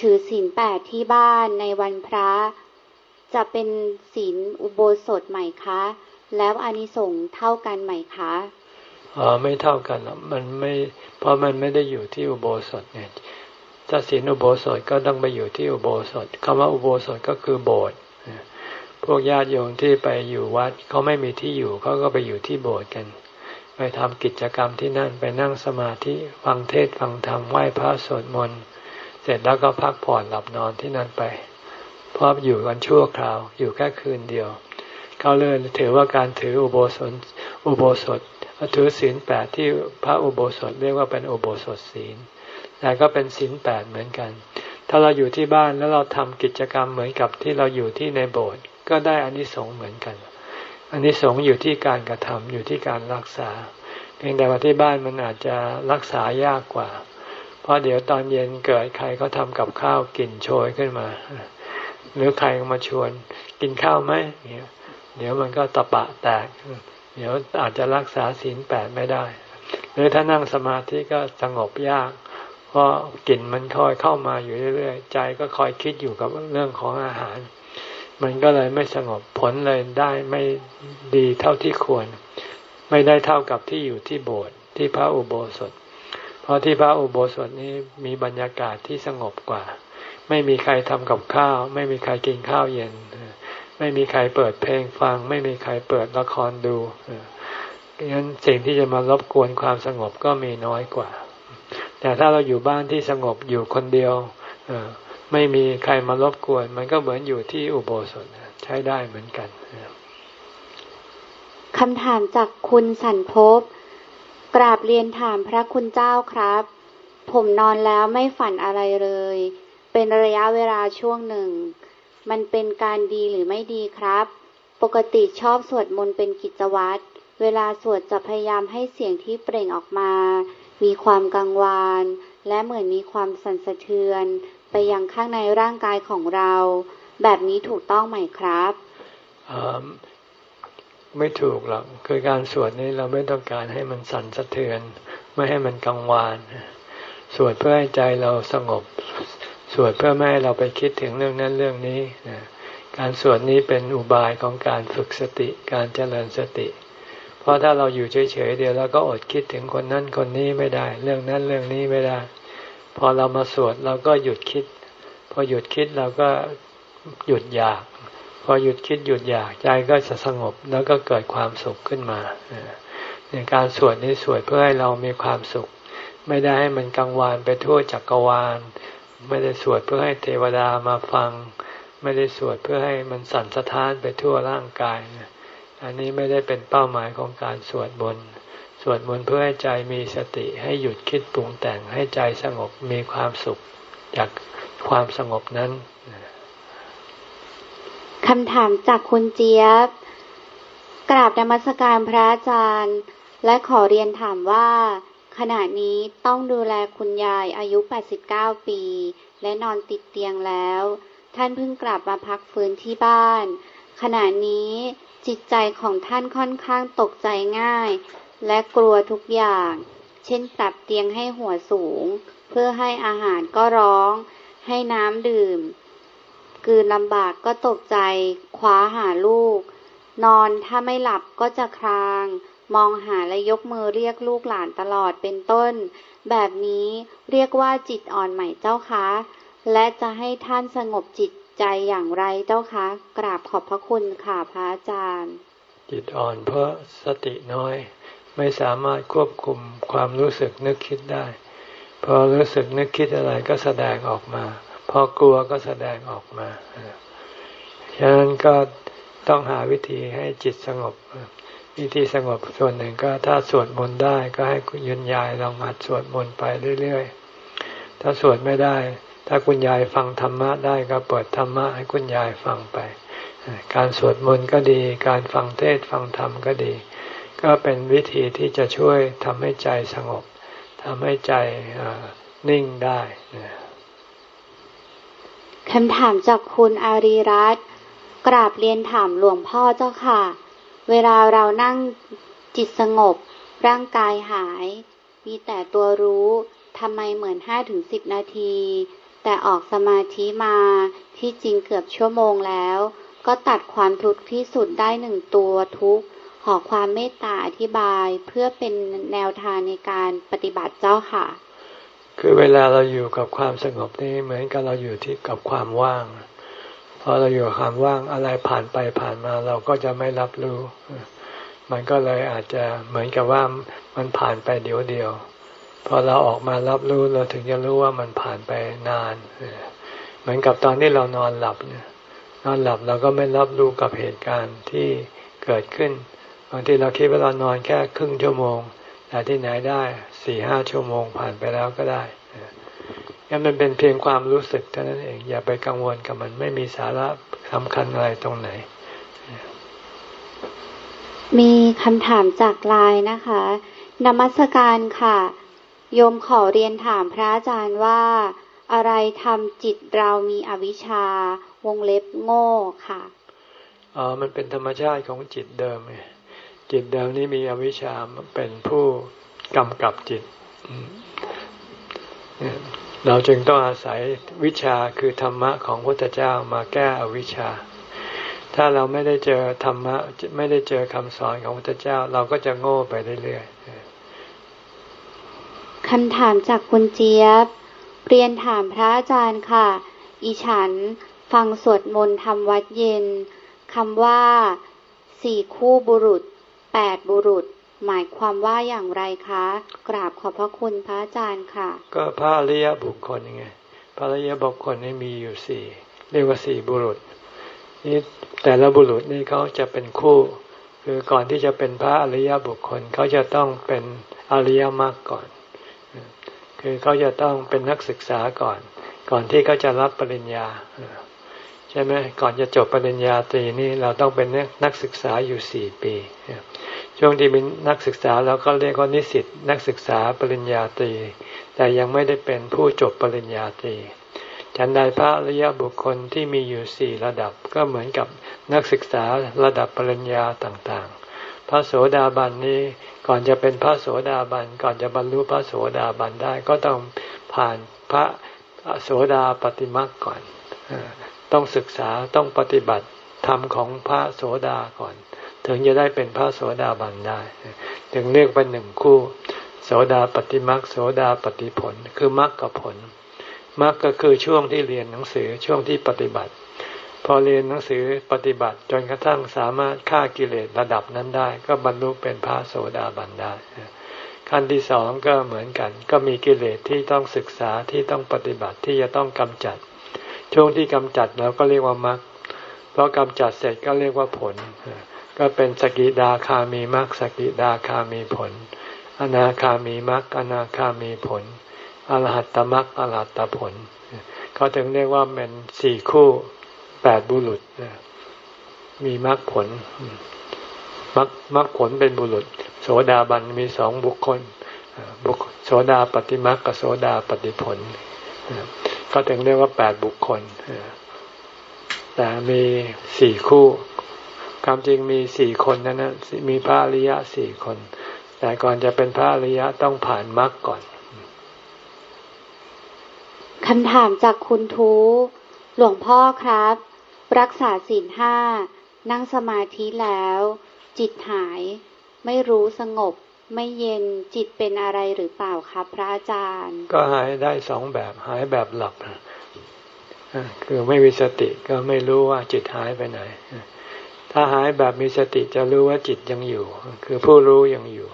ถือศีลแปดที่บ้านในวันพระ จะเป็นศีลอุโบสถใหม่คะ แล้วอานิสงส์เท่ากันไหมคะ อ๋อไม่เท่ากันหรอกมันไม่เพราะมันไม่ได้อยู่ที่อุโบสถเนี่ยถ้าศีลอุโบสถก็ต้องไปอยู่ที่อุโบสถคำว่าอุโบสถก็คือโบสถ์พวกญาติโยมที่ไปอยู่วัดเขาไม่มีที่อยู่เขาก็ไปอยู่ที่โบสถ์กัน ไปทำกิจกรรมที่นั่นไปนั่งสมาธิฟังเทศฟังธรรมไหว้พระสวดมนต์เสร็จแล้วก็พักผ่อนหลับนอนที่นั่นไปเพราะอยู่กันชั่วคราวอยู่แค่คืนเดียวเขาเลยถือว่าการถืออุโบสถอุโบสถ ถือศีลแปดที่พระอุโบสถเรียกว่าเป็นอุโบสถศีล แต่ก็เป็นศีลแปดเหมือนกัน ถ้าเราอยู่ที่บ้านแล้วเราทำกิจกรรมเหมือนกับที่เราอยู่ที่ในโบสถ์ก็ได้อานิสงส์เหมือนกันอันนี้สงอยู่ที่การกระทำอยู่ที่การรักษา เพียงแต่ว่าที่บ้านมันอาจจะรักษายากกว่า เพราะเดี๋ยวตอนเย็นเกิดใครเขาทำกับข้าวกินโชยขึ้นมา หรือใครมาชวนกินข้าวไหมเดี๋ยวมันก็ตะปะแตก เดี๋ยวอาจจะรักษาศีลแปดไม่ได้ หรือถ้านั่งสมาธิก็สงบยาก เพราะกลิ่นมันคอยเข้ามาอยู่เรื่อยๆ ใจก็คอยคิดอยู่กับเรื่องของอาหาร มันก็เลยไม่สงบผลเลยได้ไม่ดีเท่าที่ควร ไม่ได้เท่ากับที่อยู่ที่โบสถ์ที่พระอุโบสถ เพราะที่พระอุโบสถนี้มีบรรยากาศที่สงบกว่า ไม่มีใครทำกับข้าว ไม่มีใครกินข้าวเย็น ไม่มีใครเปิดเพลงฟัง ไม่มีใครเปิดละครดูดังนั้นสิ่งที่จะมารบกวนความสงบก็มีน้อยกว่า แต่ถ้าเราอยู่บ้านที่สงบอยู่คนเดียวไม่มีใครมารบกวน มันก็เหมือนอยู่ที่อุโบสถใช้ได้เหมือนกันคำถามจากคุณสันพบกราบเรียนถามพระคุณเจ้าครับ ผมนอนแล้วไม่ฝันอะไรเลย เป็นระยะเวลาช่วงหนึ่ง มันเป็นการดีหรือไม่ดีครับ ปกติชอบสวดมนต์เป็นกิจวัตร เวลาสวดจะพยายามให้เสียงที่เปล่งออกมา มีความกังวานและเหมือนมีความสั่นสะเทือน ไปยังข้างในร่างกายของเรา แบบนี้ถูกต้องไหมครับไม่ถูกหรอกคือการสวดนี้เราไม่ต้องการให้มันสั่นสะเทือน ไม่ให้มันกังวาน สวดเพื่อให้ใจเราสงบ สวดเพื่อไม่ให้เราไปคิดถึงเรื่องนั้นเรื่องนี้การสวดนี้เป็นอุบายของการฝึกสติการเจริญสติ เพราะถ้าเราอยู่เฉยๆเดียวเราก็อดคิดถึงคนนั้นคนนี้ไม่ได้ เรื่องนั้นเรื่องนี้ไม่ได้ พอเรามาสวดเราก็หยุดคิด พอหยุดคิดเราก็หยุดอยาก พอหยุดคิดหยุดอยากใจก็จะสงบแล้วก็เกิดความสุขขึ้นมาในการสวดนี้สวดเพื่อให้เรามีความสุข ไม่ได้ให้มันกังวานไปทั่วจักรวาล ไม่ได้สวดเพื่อให้เทวดามาฟัง ไม่ได้สวดเพื่อให้มันสั่นสะท้านไปทั่วร่างกายแอันนี้ไม่ได้เป็นเป้าหมายของการสวดมนต์สวดมนต์เพื่อให้ใจมีสติให้หยุดคิดปรุงแต่งให้ใจสงบมีความสุขจากความสงบนั้นคำถามจากคุณเจี๊ยบ กราบนมัสการพระอาจารย์ และขอเรียนถามว่า ขณะนี้ต้องดูแลคุณยายอายุ 89 ปี และนอนติดเตียงแล้ว ท่านเพิ่งกลับมาพักฟื้นที่บ้าน ขณะนี้จิตใจของท่านค่อนข้างตกใจง่าย และกลัวทุกอย่าง เช่นปรับเตียงให้หัวสูง เพื่อให้อาหารก็ร้อง ให้น้ำดื่มกืนลำบากก็ตกใจคว้าหาลูก นอนถ้าไม่หลับก็จะคราง มองหาและยกมือเรียกลูกหลานตลอดเป็นต้น แบบนี้เรียกว่าจิตอ่อนใหม่เจ้าคะ และจะให้ท่านสงบจิตใจอย่างไรเจ้าคะ กราบขอบพระคุณค่ะพระอาจารย์ จิตอ่อนเพราะสติน้อย ไม่สามารถควบคุมความรู้สึกนึกคิดได้ พอรู้สึกนึกคิดอะไรก็แสดงออกมา พอกลัวก็แสดงออกมาฉะนั้นก็ต้องหาวิธีให้จิตสงบ วิธีสงบส่วนหนึ่งก็ถ้าสวดมนต์ได้ก็ให้ยุนยายลองหัดสวดมนต์ไปเรื่อยๆ ถ้าสวดไม่ได้ ถ้าคุณยายฟังธรรมะได้ก็เปิดธรรมะให้คุณยายฟังไป การสวดมนต์ก็ดี การฟังเทศฟังธรรมก็ดี ก็เป็นวิธีที่จะช่วยทำให้ใจสงบทำให้ใจนิ่งได้คำถามจากคุณอารีรัตน์กราบเรียนถามหลวงพ่อเจ้าค่ะ เวลาเรานั่งจิตสงบ ร่างกายหาย มีแต่ตัวรู้ทำไมเหมือนห้าถึงสิบนาที แต่ออกสมาธิมาที่จริงเกือบชั่วโมงแล้ว ก็ตัดความทุกข์ที่สุดได้หนึ่งตัวทุกขอความเมตตาอธิบายเพื่อเป็นแนวทางในการปฏิบัติเจ้าค่ะ คือเวลาเราอยู่กับความสงบนี่เหมือนกับเราอยู่ที่กับความว่าง พอเราอยู่ความว่างอะไรผ่านไปผ่านมาเราก็จะไม่รับรู้ มันก็เลยอาจจะเหมือนกับว่ามันผ่านไปเดียวเดียวพอเราออกมารับรู้เราถึงจะรู้ว่ามันผ่านไปนานเหมือนกับตอนที่เรานอนหลับเนี่ย นอนหลับเราก็ไม่รับรู้กับเหตุการณ์ที่เกิดขึ้นบางทีเราคิดว่าเรานอนแค่ครึ่งชั่วโมง แต่ที่ไหนได้สี่ห้าชั่วโมงผ่านไปแล้วก็ได้ งั้นมันเป็นเพียงความรู้สึกเท่านั้นเอง อย่าไปกังวลกับมันไม่มีสาระสำคัญอะไรตรงไหน มีคำถามจากไลน์นะคะนมัสการค่ะ โยมขอเรียนถามพระอาจารย์ว่า อะไรทำจิตเรามีอวิชชา วงเล็บโง่ค่ะอ๋อมันเป็นธรรมชาติของจิตเดิมไงจิตเดิมนี้มีอวิชชาเป็นผู้กำกับจิต เราจึงต้องอาศัยวิชาคือธรรมะของพระพุทธเจ้ามาแก้อวิชชา ถ้าเราไม่ได้เจอธรรมะไม่ได้เจอคำสอนของพระพุทธเจ้า เราก็จะโง่ไปเรื่อยๆคำถามจากคุณเจี๊ยบ เรียนถามพระอาจารย์ค่ะ อีฉันฟังสวดมนต์ทำวัดเย็นคำว่าสี่คู่บุรุษแปดบุรุษ หมายความว่าอย่างไรคะ กราบขอบพระคุณพระอาจารย์ค่ะ ก็พระอริยบุคคลไงพระอริยบุคคลนี่มีอยู่สี่เรียกว่าสี่บุรุษนี่แต่ละบุรุษนี่เขาจะเป็นคู่ คือก่อนที่จะเป็นพระอริยบุคคลเขาจะต้องเป็นอริยมรรคก่อน คือเขาจะต้องเป็นนักศึกษาก่อน ก่อนที่เขาจะรับปริญญาใช่ไหมก่อนจะจบปริญญาตรีนี่เราต้องเป็นนักศึกษาอยู่สี่ปี ช่วงที่เป็นนักศึกษาเราก็เรียกว่านิสิตนักศึกษาปริญญาตรี แต่ยังไม่ได้เป็นผู้จบปริญญาตรีฉันใดพระระยะบุคคลที่มีอยู่สี่ระดับก็เหมือนกับนักศึกษาระดับปริญญาต่างๆ พระโสดาบันนี้ก่อนจะเป็นพระโสดาบัน ก่อนจะบรรลุพระโสดาบันได้ก็ต้องผ่านพระโสดาปฏิมาก่อน ต้องศึกษาต้องปฏิบัติธรรมของพระโสดาก่อน ถึงจะได้เป็นพระโสดาบันได้ถึงเรียกเป็นหนึ่งคู่ โสดาปฏิมักโสดาปฏิผล คือมรรคกับผลมรรคก็คือช่วงที่เรียนหนังสือช่วงที่ปฏิบัติ พอเรียนหนังสือปฏิบัติจนกระทั่งสามารถฆ่ากิเลสระดับนั้นได้ ก็บรรลุเป็นพระโสดาบันได้ขั้นที่สองก็เหมือนกัน ก็มีกิเลสที่ต้องศึกษาที่ต้องปฏิบัติที่จะต้องกำจัด ช่วงที่กำจัดเราก็เรียกว่ามรรคเพราะกำจัดเสร็จก็เรียกว่าผล ก็เป็นสกิดาคามีมรรคสกิดาคามีผล อนาคามีมรรคอนาคามีผลอรหัตตมรรคอรหัตตผลเขาถึงเรียกว่าเป็นสี่คู่แปดบุรุษ มีมรรคผลมรรคมรรคผลเป็นบุรุษ โสดาบันมีสองบุคคลบุคโสดาปฏิมรรคกับโสดาปฏิผล ก็ถึงเรียกว่าแปดบุคคลแต่มีสี่คู่ ความจริงมีสี่คนนั้นนะมีพระอริยะสี่คน แต่ก่อนจะเป็นพระอริยะต้องผ่านมรรคก่อนคำถามจากคุณทูหลวงพ่อครับ รักษาศีลห้านั่งสมาธิแล้ว จิตหาย ไม่รู้สงบ ไม่เย็นจิตเป็นอะไรหรือเปล่าครับ พระอาจารย์ ก็หายได้สองแบบหายแบบหลับคือไม่มีสติก็ไม่รู้ว่าจิตหายไปไหน ถ้าหายแบบมีสติจะรู้ว่าจิตยังอยู่ คือผู้รู้ยังอยู่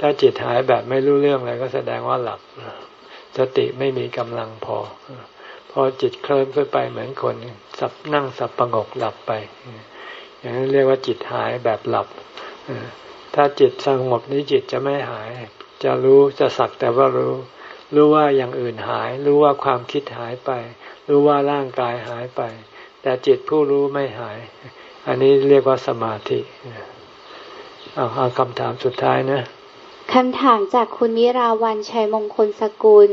ถ้าจิตหายแบบไม่รู้เรื่องอะไรก็แสดงว่าหลับ สติไม่มีกำลังพอ พอจิตเคลิ้มขึ้นไปเหมือนคนสับนั่งสับประงกหลับไป อย่างนั้นเรียกว่าจิตหายแบบหลับ ถ้าจิตสงบนี้จิตจะไม่หาย จะรู้จะสักแต่ว่ารู้ รู้ว่าอย่างอื่นหาย รู้ว่าความคิดหายไป รู้ว่าร่างกายหายไป แต่จิตผู้รู้ไม่หาย อันนี้เรียกว่าสมาธิเอาเอาคำถามสุดท้ายนะคำถามจากคุณวิราวันชัยมงคลสกุล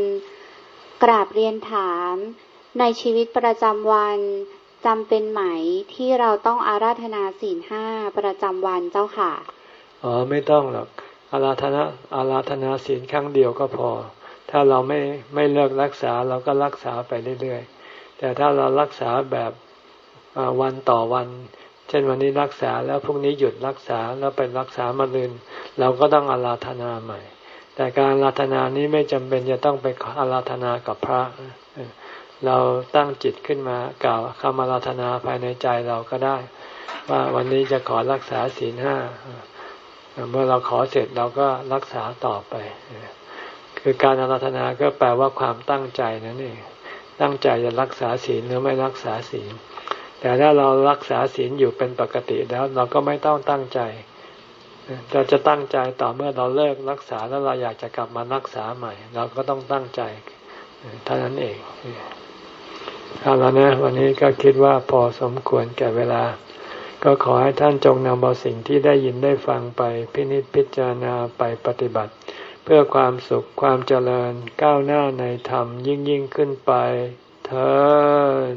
กราบเรียนถาม ในชีวิตประจำวันจำเป็นไหมที่เราต้องอาราธนาศีลห้าประจำวันเจ้าค่ะ อ๋อไม่ต้องหรอกอาราธนาอาราธนาศีลครั้งเดียวก็พอ ถ้าเราไม่ไม่เลิกรักษาเราก็รักษาไปเรื่อยๆ แต่ถ้าเรารักษาแบบวันต่อวัน เช่นวันนี้รักษาแล้วพรุ่งนี้หยุดรักษาแล้วไปรักษามาลืนเราก็ต้องอาราธนาใหม่ แต่การอาราธนานี้ไม่จำเป็นจะต้องไปอาราธนากับพระ เราตั้งจิตขึ้นมากล่าวคำอาราธนาภายในใจเราก็ได้ ว่าวันนี้จะขอรักษาศีลห้าเมื่อเราขอเสร็จเราก็รักษาต่อไป คือการอาราธนาก็แปลว่าความตั้งใจนั่นเองตั้งใจจะรักษาศีลหรือไม่รักษาศีล แต่ถ้าเรารักษาศีลอยู่เป็นปกติแล้วเราก็ไม่ต้องตั้งใจเราจะตั้งใจต่อเมื่อเราเลิกรักษาแล้วเราอยากจะกลับมารักษาใหม่ เราก็ต้องตั้งใจเท่านั้นเองเอาแล้วนะวันนี้ก็คิดว่าพอสมควรแก่เวลา ก็ขอให้ท่านจงนำเอาสิ่งที่ได้ยินได้ฟังไปพินิจพิจารณาไปปฏิบัติ เพื่อความสุขความเจริญก้าวหน้าในธรรมยิ่งยิ่งขึ้นไปเธอ